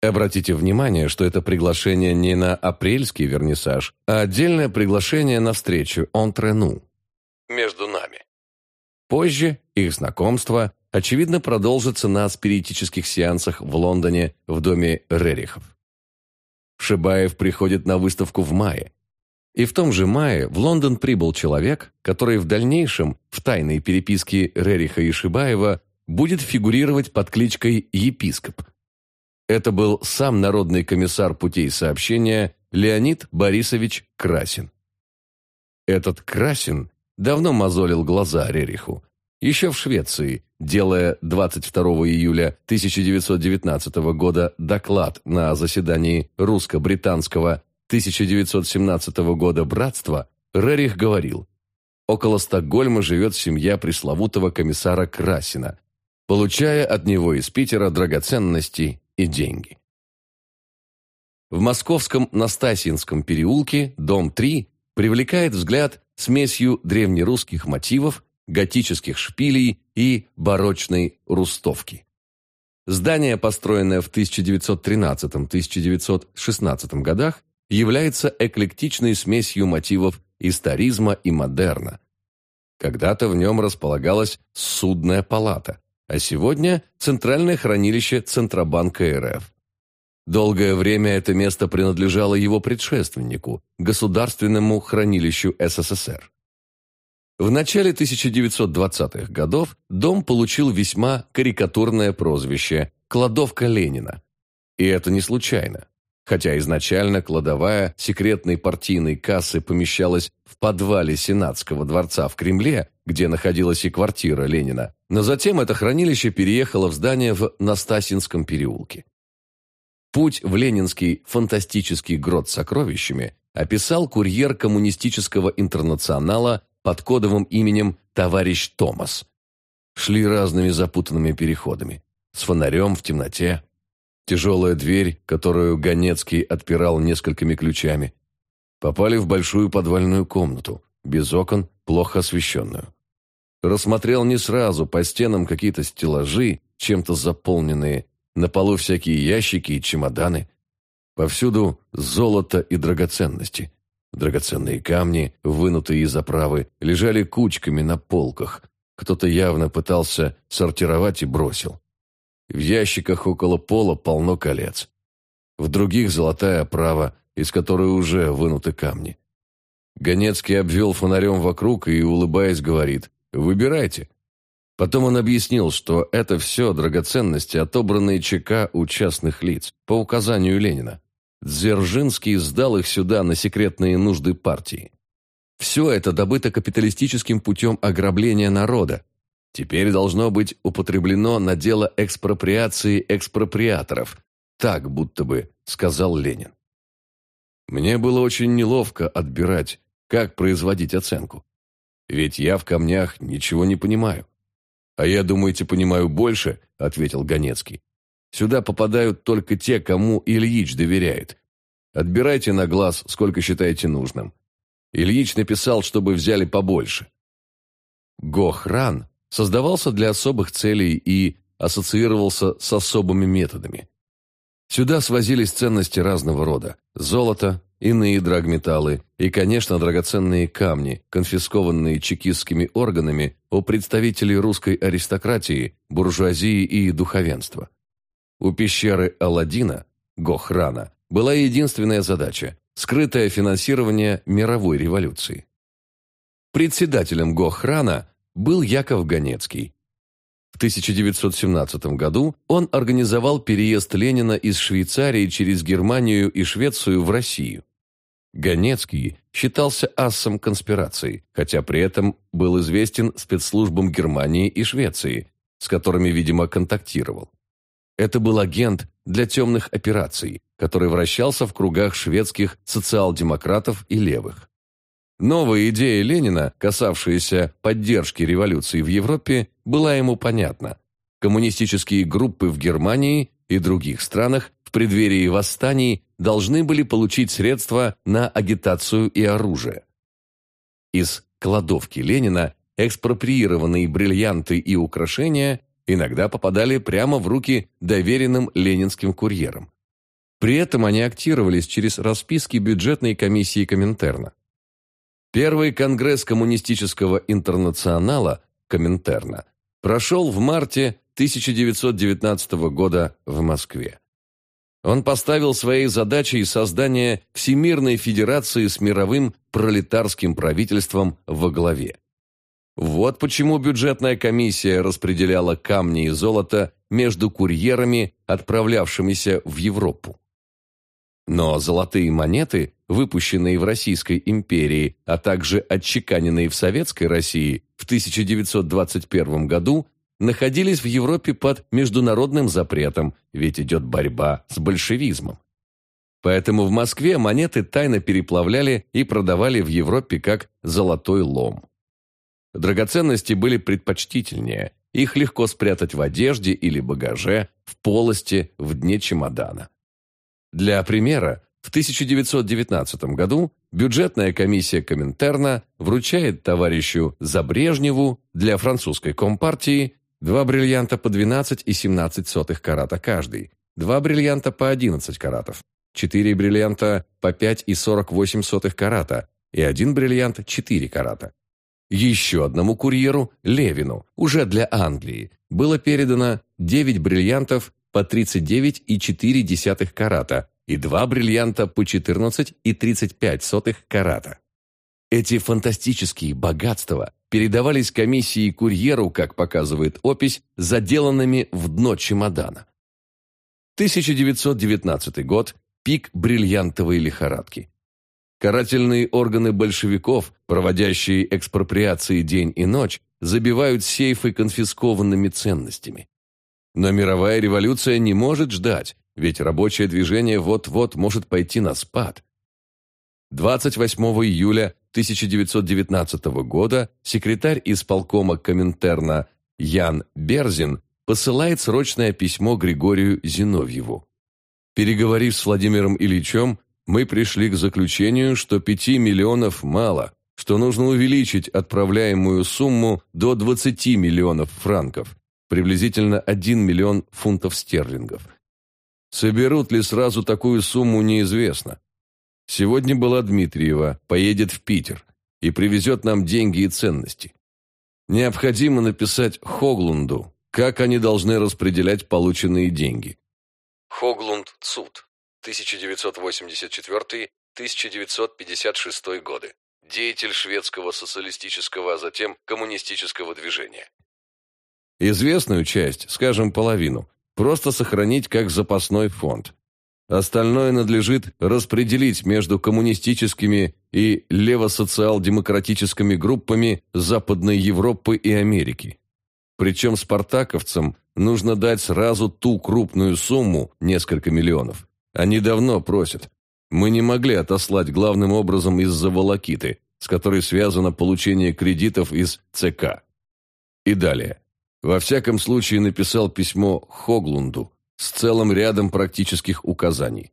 Обратите внимание, что это приглашение не на апрельский вернисаж, а отдельное приглашение на встречу «Онтрену» между. Позже их знакомство очевидно, продолжится на спиритических сеансах в Лондоне в доме Рерихов. Шибаев приходит на выставку в мае. И в том же мае в Лондон прибыл человек, который в дальнейшем в тайной переписке Рериха и Шибаева будет фигурировать под кличкой «Епископ». Это был сам народный комиссар путей сообщения Леонид Борисович Красин. Этот Красин давно мозолил глаза Рериху, еще в Швеции, делая 22 июля 1919 года доклад на заседании русско-британского 1917 года братства, Рерих говорил, около Стокгольма живет семья пресловутого комиссара Красина, получая от него из Питера драгоценности и деньги. В московском Настасьинском переулке, дом 3, привлекает взгляд смесью древнерусских мотивов, готических шпилей и барочной рустовки. Здание, построенное в 1913-1916 годах, является эклектичной смесью мотивов историзма и модерна. Когда-то в нем располагалась судная палата, а сегодня Центральное хранилище Центробанка РФ. Долгое время это место принадлежало его предшественнику, Государственному хранилищу СССР. В начале 1920-х годов дом получил весьма карикатурное прозвище «Кладовка Ленина». И это не случайно. Хотя изначально кладовая секретной партийной кассы помещалась в подвале Сенатского дворца в Кремле, где находилась и квартира Ленина, но затем это хранилище переехало в здание в Настасинском переулке. Путь в ленинский фантастический грот с сокровищами описал курьер коммунистического интернационала под кодовым именем «Товарищ Томас». Шли разными запутанными переходами. С фонарем в темноте. Тяжелая дверь, которую Ганецкий отпирал несколькими ключами. Попали в большую подвальную комнату, без окон, плохо освещенную. Рассмотрел не сразу, по стенам какие-то стеллажи, чем-то заполненные, на полу всякие ящики и чемоданы. Повсюду золото и драгоценности. Драгоценные камни, вынутые из оправы, лежали кучками на полках. Кто-то явно пытался сортировать и бросил. В ящиках около пола полно колец. В других золотая оправа, из которой уже вынуты камни. Ганецкий обвел фонарем вокруг и, улыбаясь, говорит «Выбирайте». Потом он объяснил, что это все драгоценности, отобранные ЧК у частных лиц, по указанию Ленина. Дзержинский сдал их сюда на секретные нужды партии. Все это добыто капиталистическим путем ограбления народа. Теперь должно быть употреблено на дело экспроприации экспроприаторов. Так, будто бы, сказал Ленин. Мне было очень неловко отбирать, как производить оценку. Ведь я в камнях ничего не понимаю. «А я, думаете, понимаю больше?» – ответил Ганецкий. «Сюда попадают только те, кому Ильич доверяет. Отбирайте на глаз, сколько считаете нужным». Ильич написал, чтобы взяли побольше. Гохран создавался для особых целей и ассоциировался с особыми методами. Сюда свозились ценности разного рода – золото, иные драгметаллы и, конечно, драгоценные камни, конфискованные чекистскими органами у представителей русской аристократии, буржуазии и духовенства. У пещеры Аладдина, Гохрана, была единственная задача – скрытое финансирование мировой революции. Председателем Гохрана был Яков Ганецкий. В 1917 году он организовал переезд Ленина из Швейцарии через Германию и Швецию в Россию. Ганецкий считался ассом конспирации, хотя при этом был известен спецслужбам Германии и Швеции, с которыми, видимо, контактировал. Это был агент для темных операций, который вращался в кругах шведских социал-демократов и левых. Новая идея Ленина, касавшаяся поддержки революции в Европе, была ему понятна. Коммунистические группы в Германии и других странах в преддверии восстаний должны были получить средства на агитацию и оружие. Из кладовки Ленина экспроприированные бриллианты и украшения иногда попадали прямо в руки доверенным ленинским курьерам. При этом они актировались через расписки бюджетной комиссии Коминтерна. Первый конгресс коммунистического интернационала Коминтерна прошел в марте 1919 года в Москве. Он поставил своей задачей создание Всемирной Федерации с мировым пролетарским правительством во главе. Вот почему бюджетная комиссия распределяла камни и золото между курьерами, отправлявшимися в Европу. Но золотые монеты, выпущенные в Российской империи, а также отчеканенные в Советской России в 1921 году, находились в Европе под международным запретом, ведь идет борьба с большевизмом. Поэтому в Москве монеты тайно переплавляли и продавали в Европе как золотой лом. Драгоценности были предпочтительнее, их легко спрятать в одежде или багаже, в полости, в дне чемодана. Для примера, в 1919 году бюджетная комиссия Коминтерна вручает товарищу Забрежневу для французской компартии два бриллианта по 12 и 17 сотых карата каждый, два бриллианта по 11 каратов, четыре бриллианта по 5 и 48 сотых карата и один бриллиант 4 карата. Еще одному курьеру, Левину, уже для Англии, было передано 9 бриллиантов по 39,4 карата и два бриллианта по 14,35 карата. Эти фантастические богатства передавались комиссии курьеру, как показывает опись, заделанными в дно чемодана. 1919 год – пик бриллиантовой лихорадки. Карательные органы большевиков, проводящие экспроприации день и ночь, забивают сейфы конфискованными ценностями. Но мировая революция не может ждать, ведь рабочее движение вот-вот может пойти на спад. 28 июля 1919 года секретарь исполкома Коминтерна Ян Берзин посылает срочное письмо Григорию Зиновьеву. Переговорив с Владимиром Ильичем, мы пришли к заключению, что 5 миллионов мало, что нужно увеличить отправляемую сумму до 20 миллионов франков, приблизительно 1 миллион фунтов стерлингов. Соберут ли сразу такую сумму, неизвестно. Сегодня была Дмитриева, поедет в Питер и привезет нам деньги и ценности. Необходимо написать Хоглунду, как они должны распределять полученные деньги. Хоглунд Цуд 1984-1956 годы. Деятель шведского социалистического, а затем коммунистического движения. Известную часть, скажем половину, просто сохранить как запасной фонд. Остальное надлежит распределить между коммунистическими и левосоциал-демократическими группами Западной Европы и Америки. Причем спартаковцам нужно дать сразу ту крупную сумму, несколько миллионов, они давно просят. Мы не могли отослать главным образом из-за волокиты, с которой связано получение кредитов из ЦК. И далее. Во всяком случае написал письмо Хоглунду с целым рядом практических указаний.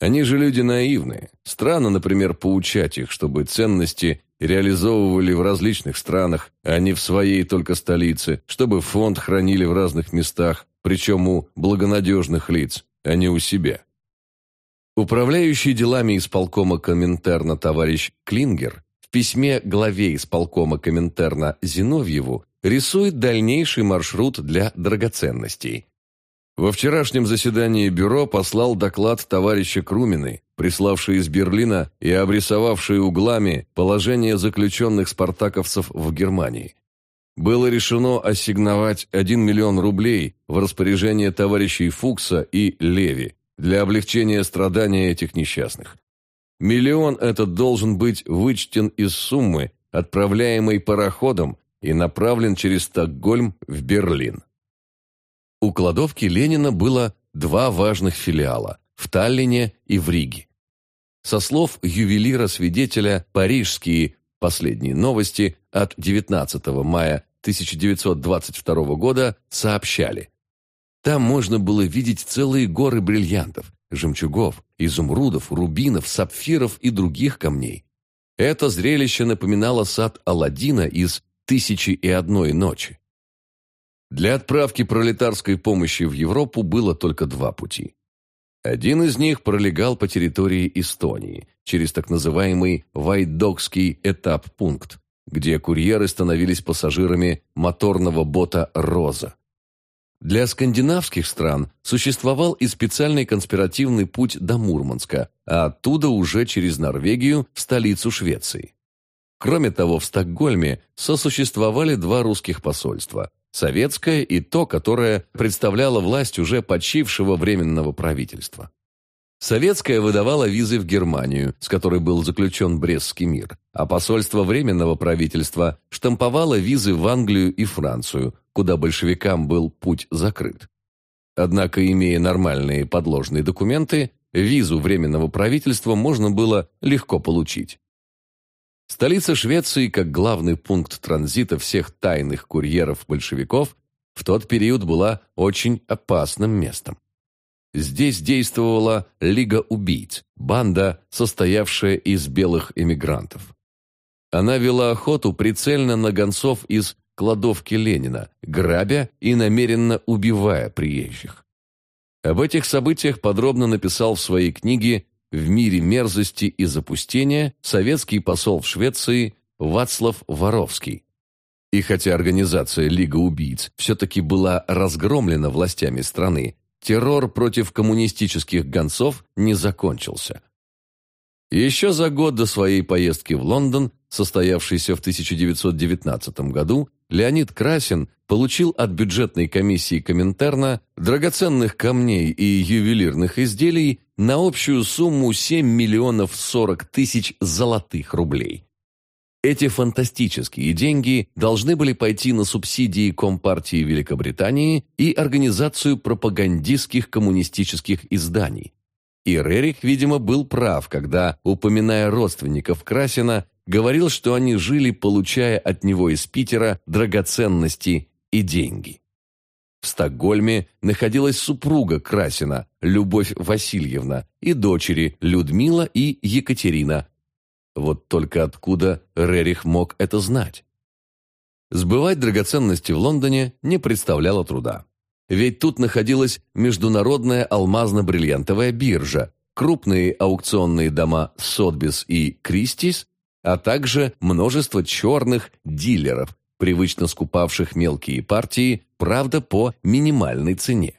Они же люди наивные. Странно, например, поучать их, чтобы ценности реализовывали в различных странах, а не в своей только столице, чтобы фонд хранили в разных местах, причем у благонадежных лиц, а не у себя. Управляющий делами исполкома Коминтерна товарищ Клингер в письме главе исполкома Коминтерна Зиновьеву рисует дальнейший маршрут для драгоценностей. Во вчерашнем заседании бюро послал доклад товарища Крумины, приславший из Берлина и обрисовавший углами положение заключенных спартаковцев в Германии. Было решено ассигновать 1 миллион рублей в распоряжение товарищей Фукса и Леви, для облегчения страдания этих несчастных. Миллион этот должен быть вычтен из суммы, отправляемой пароходом, и направлен через Стокгольм в Берлин. У кладовки Ленина было два важных филиала – в Таллине и в Риге. Со слов ювелира-свидетеля «Парижские последние новости» от 19 мая 1922 года сообщали – там можно было видеть целые горы бриллиантов, жемчугов, изумрудов, рубинов, сапфиров и других камней. Это зрелище напоминало сад Аладдина из «Тысячи и одной ночи». Для отправки пролетарской помощи в Европу было только два пути. Один из них пролегал по территории Эстонии, через так называемый Вайдокский этап-пункт, где курьеры становились пассажирами моторного бота «Роза». Для скандинавских стран существовал и специальный конспиративный путь до Мурманска, а оттуда уже через Норвегию в столицу Швеции. Кроме того, в Стокгольме сосуществовали два русских посольства – советское и то, которое представляло власть уже почившего временного правительства. Советское выдавало визы в Германию, с которой был заключен Брестский мир, а посольство Временного правительства штамповало визы в Англию и Францию, куда большевикам был путь закрыт. Однако, имея нормальные подложные документы, визу Временного правительства можно было легко получить. Столица Швеции, как главный пункт транзита всех тайных курьеров большевиков, в тот период была очень опасным местом. Здесь действовала Лига убийц, банда, состоявшая из белых эмигрантов. Она вела охоту прицельно на гонцов из кладовки Ленина, грабя и намеренно убивая приезжих. Об этих событиях подробно написал в своей книге «В мире мерзости и запустения» советский посол в Швеции Вацлав Воровский. И хотя организация «Лига убийц» все-таки была разгромлена властями страны, террор против коммунистических гонцов не закончился. Еще за год до своей поездки в Лондон, состоявшейся в 1919 году, Леонид Красин получил от бюджетной комиссии Коминтерна драгоценных камней и ювелирных изделий на общую сумму 7 миллионов 40 тысяч золотых рублей. Эти фантастические деньги должны были пойти на субсидии Компартии Великобритании и организацию пропагандистских коммунистических изданий. И Рерих, видимо, был прав, когда, упоминая родственников Красина, говорил, что они жили, получая от него из Питера драгоценности и деньги. В Стокгольме находилась супруга Красина, Любовь Васильевна, и дочери Людмила и Екатерина, вот только откуда Рерих мог это знать? Сбывать драгоценности в Лондоне не представляло труда. Ведь тут находилась международная алмазно-бриллиантовая биржа, крупные аукционные дома Сотбис и Кристис, а также множество черных дилеров, привычно скупавших мелкие партии, правда, по минимальной цене.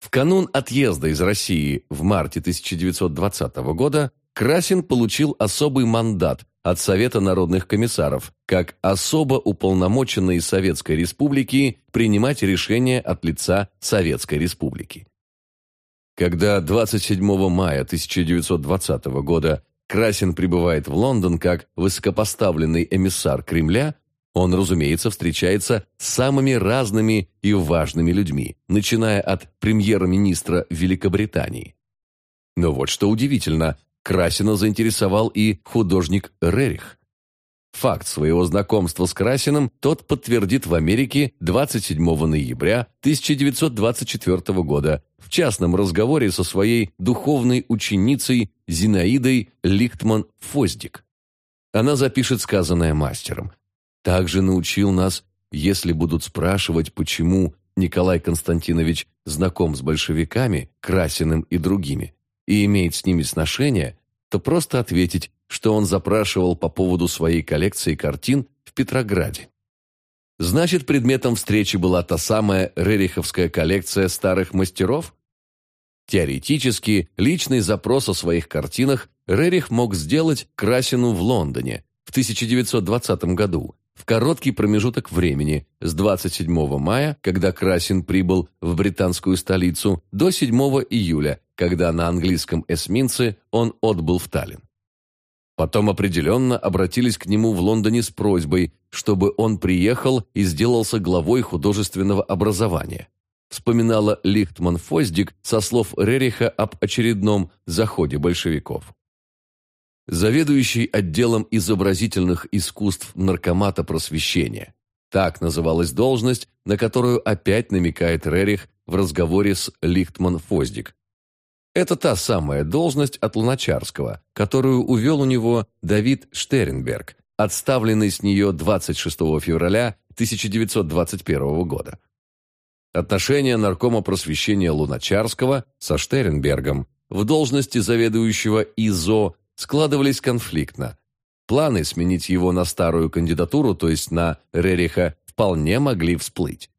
В канун отъезда из России в марте 1920 года Красин получил особый мандат от Совета народных комиссаров, как особо уполномоченный Советской Республики принимать решения от лица Советской Республики. Когда 27 мая 1920 года Красин прибывает в Лондон как высокопоставленный эмиссар Кремля, он, разумеется, встречается с самыми разными и важными людьми, начиная от премьер-министра Великобритании. Но вот что удивительно, Красина заинтересовал и художник Рерих. Факт своего знакомства с Красиным тот подтвердит в Америке 27 ноября 1924 года в частном разговоре со своей духовной ученицей Зинаидой Лихтман-Фоздик. Она запишет сказанное мастером. Также научил нас, если будут спрашивать, почему Николай Константинович знаком с большевиками, Красиным и другими, и имеет с ними сношение, то просто ответить, что он запрашивал по поводу своей коллекции картин в Петрограде. Значит, предметом встречи была та самая Рериховская коллекция старых мастеров? Теоретически, личный запрос о своих картинах Рерих мог сделать Красину в Лондоне в 1920 году, в короткий промежуток времени с 27 мая, когда Красин прибыл в британскую столицу, до 7 июля, когда на английском эсминце он отбыл в Таллин. Потом определенно обратились к нему в Лондоне с просьбой, чтобы он приехал и сделался главой художественного образования. Вспоминала Лихтман Фоздик со слов Рериха об очередном заходе большевиков. Заведующий отделом изобразительных искусств наркомата просвещения. Так называлась должность, на которую опять намекает Рерих в разговоре с Лихтман Фоздик, это та самая должность от Луначарского, которую увел у него Давид Штернберг, отставленный с нее 26 февраля 1921 года. Отношения наркома просвещения Луначарского со Штернбергом в должности заведующего ИЗО складывались конфликтно. Планы сменить его на старую кандидатуру, то есть на Рериха, вполне могли всплыть.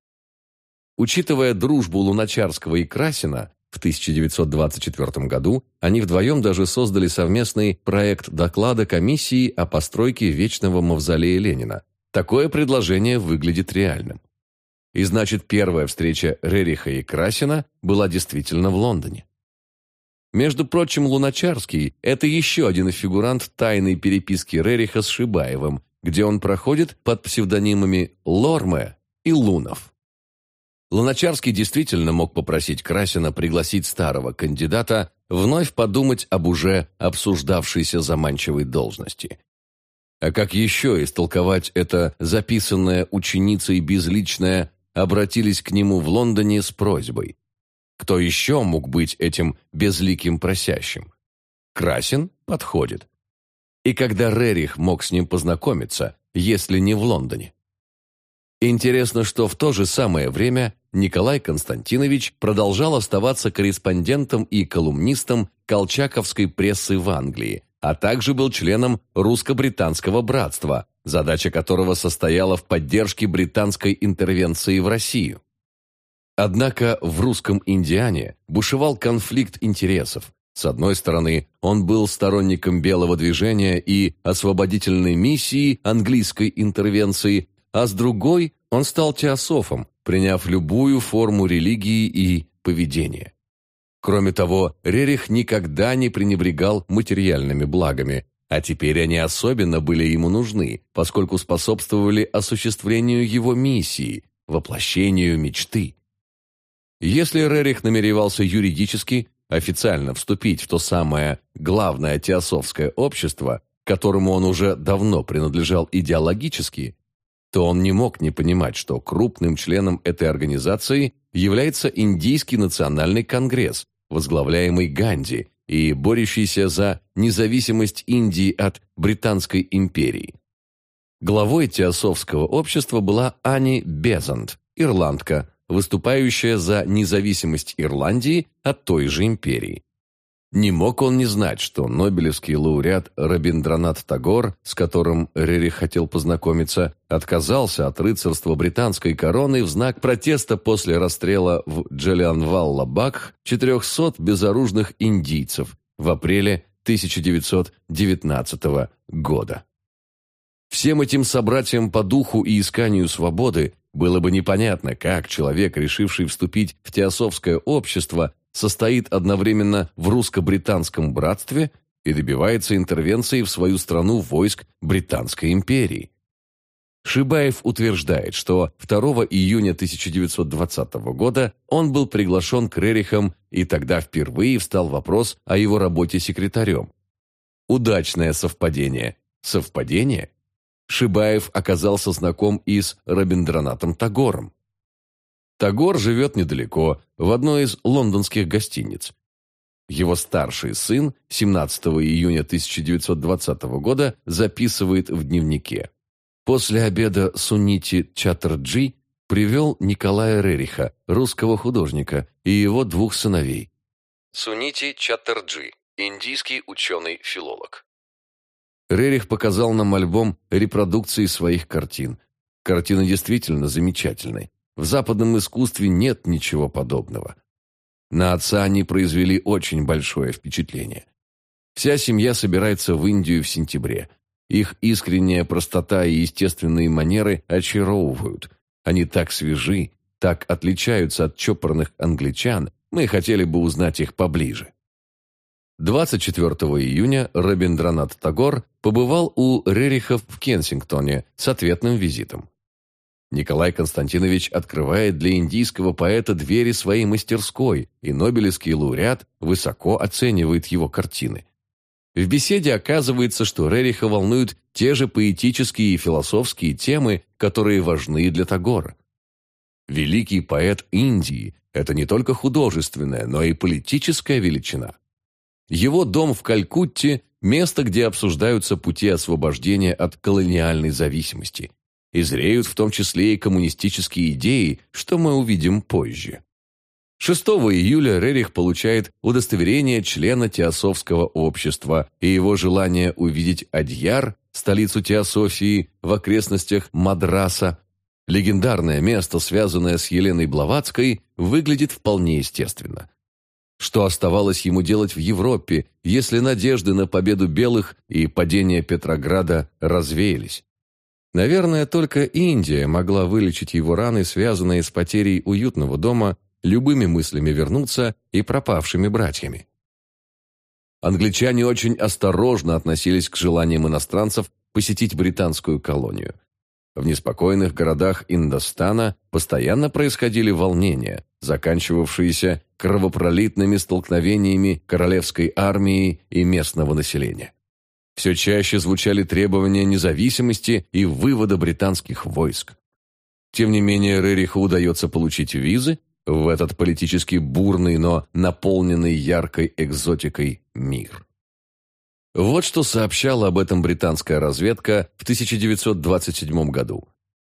Учитывая дружбу Луначарского и Красина, в 1924 году они вдвоем даже создали совместный проект доклада комиссии о постройке вечного мавзолея Ленина. Такое предложение выглядит реальным. И значит, первая встреча Рериха и Красина была действительно в Лондоне. Между прочим, Луначарский – это еще один фигурант тайной переписки Рериха с Шибаевым, где он проходит под псевдонимами Лорме и Лунов. Луначарский действительно мог попросить Красина пригласить старого кандидата вновь подумать об уже обсуждавшейся заманчивой должности. А как еще истолковать это записанное ученицей безличное обратились к нему в Лондоне с просьбой? Кто еще мог быть этим безликим просящим? Красин подходит. И когда Рерих мог с ним познакомиться, если не в Лондоне? Интересно, что в то же самое время Николай Константинович продолжал оставаться корреспондентом и колумнистом колчаковской прессы в Англии, а также был членом русско-британского братства, задача которого состояла в поддержке британской интервенции в Россию. Однако в русском Индиане бушевал конфликт интересов. С одной стороны, он был сторонником белого движения и освободительной миссии английской интервенции, а с другой он стал теософом, приняв любую форму религии и поведения. Кроме того, Рерих никогда не пренебрегал материальными благами, а теперь они особенно были ему нужны, поскольку способствовали осуществлению его миссии, воплощению мечты. Если Рерих намеревался юридически, официально вступить в то самое главное теософское общество, которому он уже давно принадлежал идеологически, то он не мог не понимать, что крупным членом этой организации является Индийский национальный конгресс, возглавляемый Ганди и борющийся за независимость Индии от Британской империи. Главой теософского общества была Ани Безант, ирландка, выступающая за независимость Ирландии от той же империи. Не мог он не знать, что нобелевский лауреат Рабиндранат Тагор, с которым Рерих хотел познакомиться, отказался от рыцарства британской короны в знак протеста после расстрела в Джалианвалла-Бак 400 безоружных индийцев в апреле 1919 года. Всем этим собратьям по духу и исканию свободы было бы непонятно, как человек, решивший вступить в теософское общество, состоит одновременно в русско-британском братстве и добивается интервенции в свою страну войск Британской империи. Шибаев утверждает, что 2 июня 1920 года он был приглашен к Рерихам, и тогда впервые встал вопрос о его работе секретарем. Удачное совпадение. Совпадение? Шибаев оказался знаком и с Рабиндранатом Тагором. Тагор живет недалеко, в одной из лондонских гостиниц. Его старший сын 17 июня 1920 года записывает в дневнике. После обеда Сунити Чаттерджи привел Николая Рериха, русского художника, и его двух сыновей. Сунити Чаттерджи, индийский ученый-филолог. Рерих показал нам альбом репродукции своих картин. Картины действительно замечательные. В западном искусстве нет ничего подобного. На отца они произвели очень большое впечатление. Вся семья собирается в Индию в сентябре. Их искренняя простота и естественные манеры очаровывают. Они так свежи, так отличаются от чопорных англичан, мы хотели бы узнать их поближе. 24 июня Рабиндранат Тагор побывал у Рерихов в Кенсингтоне с ответным визитом. Николай Константинович открывает для индийского поэта двери своей мастерской, и Нобелевский лауреат высоко оценивает его картины. В беседе оказывается, что Рериха волнуют те же поэтические и философские темы, которые важны для Тагора. Великий поэт Индии – это не только художественная, но и политическая величина. Его дом в Калькутте – место, где обсуждаются пути освобождения от колониальной зависимости. И зреют в том числе и коммунистические идеи, что мы увидим позже. 6 июля Рерих получает удостоверение члена Теософского общества, и его желание увидеть Адьяр, столицу Теософии, в окрестностях Мадраса, Легендарное место, связанное с Еленой Блаватской, выглядит вполне естественно. Что оставалось ему делать в Европе, если надежды на победу белых и падение Петрограда развеялись? Наверное, только Индия могла вылечить его раны, связанные с потерей уютного дома, любыми мыслями вернуться и пропавшими братьями. Англичане очень осторожно относились к желаниям иностранцев посетить британскую колонию. В неспокойных городах Индостана постоянно происходили волнения, заканчивавшиеся кровопролитными столкновениями королевской армии и местного населения. Все чаще звучали требования независимости и вывода британских войск. Тем не менее, Рериху удается получить визы в этот политически бурный, но наполненный яркой экзотикой мир. Вот что сообщала об этом британская разведка в 1927 году.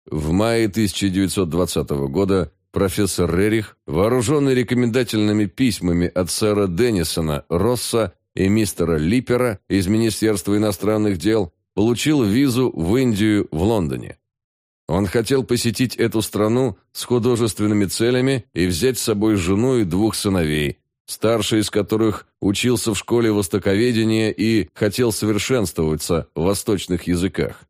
В мае 1920 года профессор Рерих, вооруженный рекомендательными письмами от сэра Деннисона Росса и мистера Липпера из Министерства иностранных дел, получил визу в Индию в Лондоне. Он хотел посетить эту страну с художественными целями и взять с собой жену и двух сыновей, старший из которых учился в школе востоковедения и хотел совершенствоваться в восточных языках.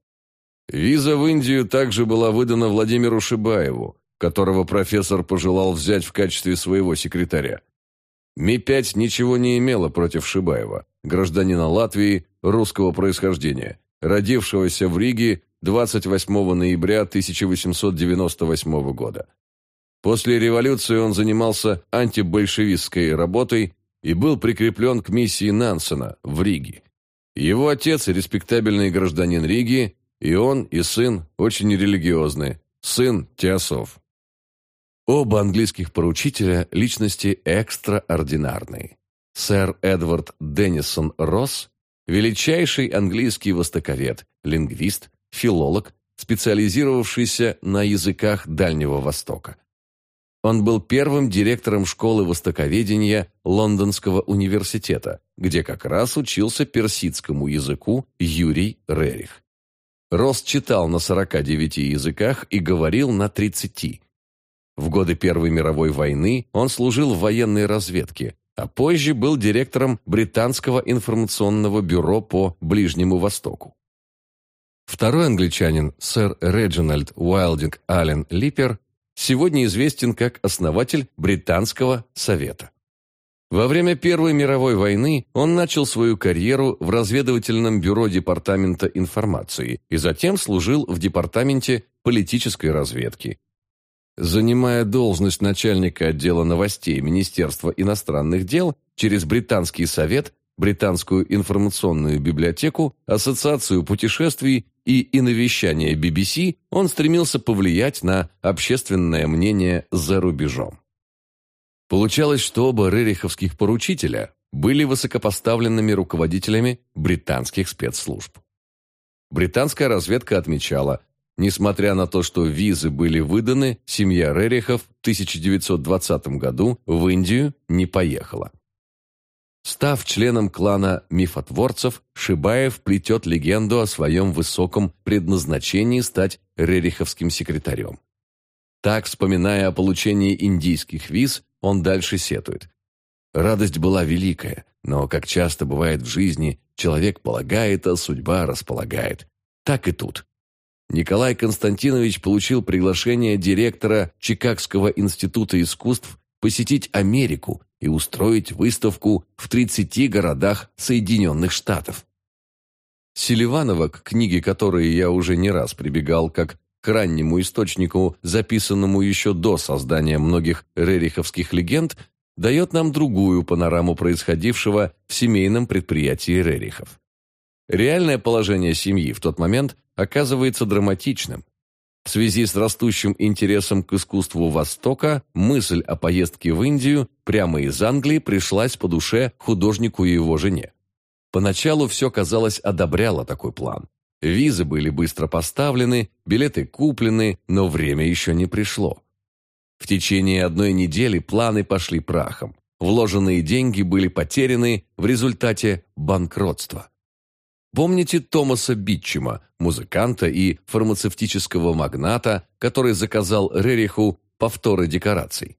Виза в Индию также была выдана Владимиру Шибаеву, которого профессор пожелал взять в качестве своего секретаря. Ми-5 ничего не имела против Шибаева, гражданина Латвии русского происхождения, родившегося в Риге 28 ноября 1898 года. После революции он занимался антибольшевистской работой и был прикреплен к миссии Нансена в Риге. Его отец – респектабельный гражданин Риги, и он, и сын очень религиозны, сын Теософ. Оба английских поручителя – личности экстраординарные. Сэр Эдвард Деннисон Росс – величайший английский востоковед, лингвист, филолог, специализировавшийся на языках Дальнего Востока. Он был первым директором школы востоковедения Лондонского университета, где как раз учился персидскому языку Юрий Рерих. Рост читал на 49 языках и говорил на 30. В годы Первой мировой войны он служил в военной разведке, а позже был директором Британского информационного бюро по Ближнему Востоку. Второй англичанин, сэр Реджинальд Уайлдинг Аллен Липпер, сегодня известен как основатель Британского совета. Во время Первой мировой войны он начал свою карьеру в разведывательном бюро Департамента информации и затем служил в Департаменте политической разведки. Занимая должность начальника отдела новостей Министерства иностранных дел через Британский совет, Британскую информационную библиотеку, Ассоциацию путешествий и иновещания BBC, он стремился повлиять на общественное мнение за рубежом. Получалось, что оба рериховских поручителя были высокопоставленными руководителями британских спецслужб. Британская разведка отмечала, несмотря на то, что визы были выданы, семья Рерихов в 1920 году в Индию не поехала. Став членом клана мифотворцев, Шибаев плетет легенду о своем высоком предназначении стать рериховским секретарем. Так, вспоминая о получении индийских виз, он дальше сетует. Радость была великая, но, как часто бывает в жизни, человек полагает, а судьба располагает. Так и тут. Николай Константинович получил приглашение директора Чикагского института искусств посетить Америку и устроить выставку в 30 городах Соединенных Штатов. Селиванова, к книге которой я уже не раз прибегал как к раннему источнику, записанному еще до создания многих рериховских легенд, дает нам другую панораму происходившего в семейном предприятии Рерихов. Реальное положение семьи в тот момент оказывается драматичным. В связи с растущим интересом к искусству Востока, мысль о поездке в Индию прямо из Англии пришлась по душе художнику и его жене. Поначалу все, казалось, одобряло такой план. Визы были быстро поставлены, билеты куплены, но время еще не пришло. В течение одной недели планы пошли прахом. Вложенные деньги были потеряны в результате банкротства. Помните Томаса Битчема, музыканта и фармацевтического магната, который заказал Рериху повторы декораций?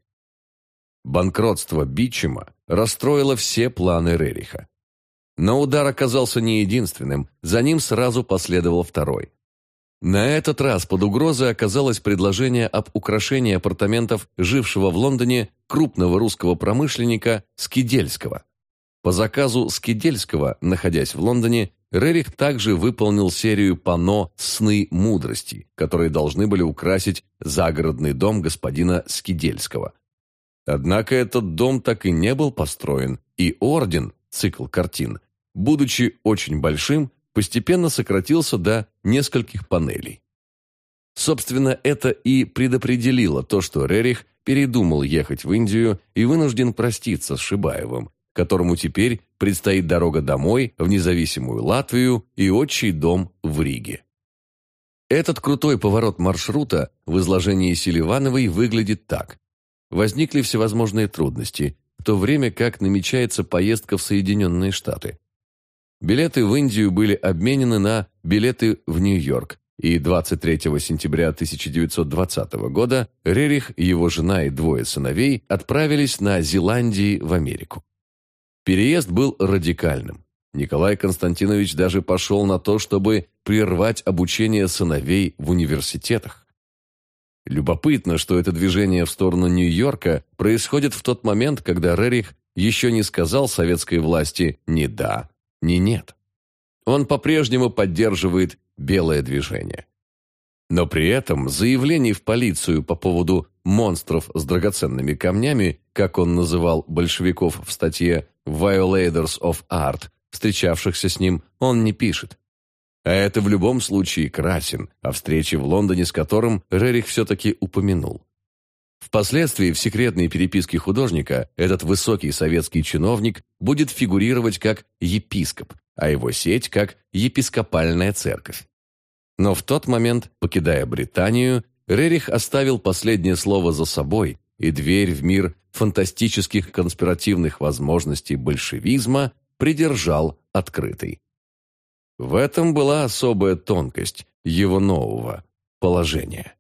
Банкротство Битчема расстроило все планы Рериха. Но удар оказался не единственным, за ним сразу последовал второй. На этот раз под угрозой оказалось предложение об украшении апартаментов жившего в Лондоне крупного русского промышленника Скидельского. По заказу Скидельского, находясь в Лондоне, Рерих также выполнил серию панно «Сны мудрости», которые должны были украсить загородный дом господина Скидельского. Однако этот дом так и не был построен, и орден, цикл картин, будучи очень большим, постепенно сократился до нескольких панелей. Собственно, это и предопределило то, что Рерих передумал ехать в Индию и вынужден проститься с Шибаевым, которому теперь предстоит дорога домой в независимую Латвию и отчий дом в Риге. Этот крутой поворот маршрута в изложении Селивановой выглядит так. Возникли всевозможные трудности, в то время как намечается поездка в Соединенные Штаты. Билеты в Индию были обменены на билеты в Нью-Йорк, и 23 сентября 1920 года Рерих, его жена и двое сыновей отправились на Зеландии в Америку. Переезд был радикальным. Николай Константинович даже пошел на то, чтобы прервать обучение сыновей в университетах. Любопытно, что это движение в сторону Нью-Йорка происходит в тот момент, когда Рерих еще не сказал советской власти ни «да», ни «нет». Он по-прежнему поддерживает белое движение. Но при этом заявлений в полицию по поводу «монстров с драгоценными камнями», как он называл большевиков в статье «Violators of Art», встречавшихся с ним, он не пишет. А это в любом случае Красин, о встрече в Лондоне с которым Рерих все-таки упомянул. Впоследствии в секретной переписке художника этот высокий советский чиновник будет фигурировать как епископ, а его сеть как епископальная церковь. Но в тот момент, покидая Британию, Рерих оставил последнее слово за собой, и дверь в мир фантастических конспиративных возможностей большевизма придержал открытой. В этом была особая тонкость его нового положения.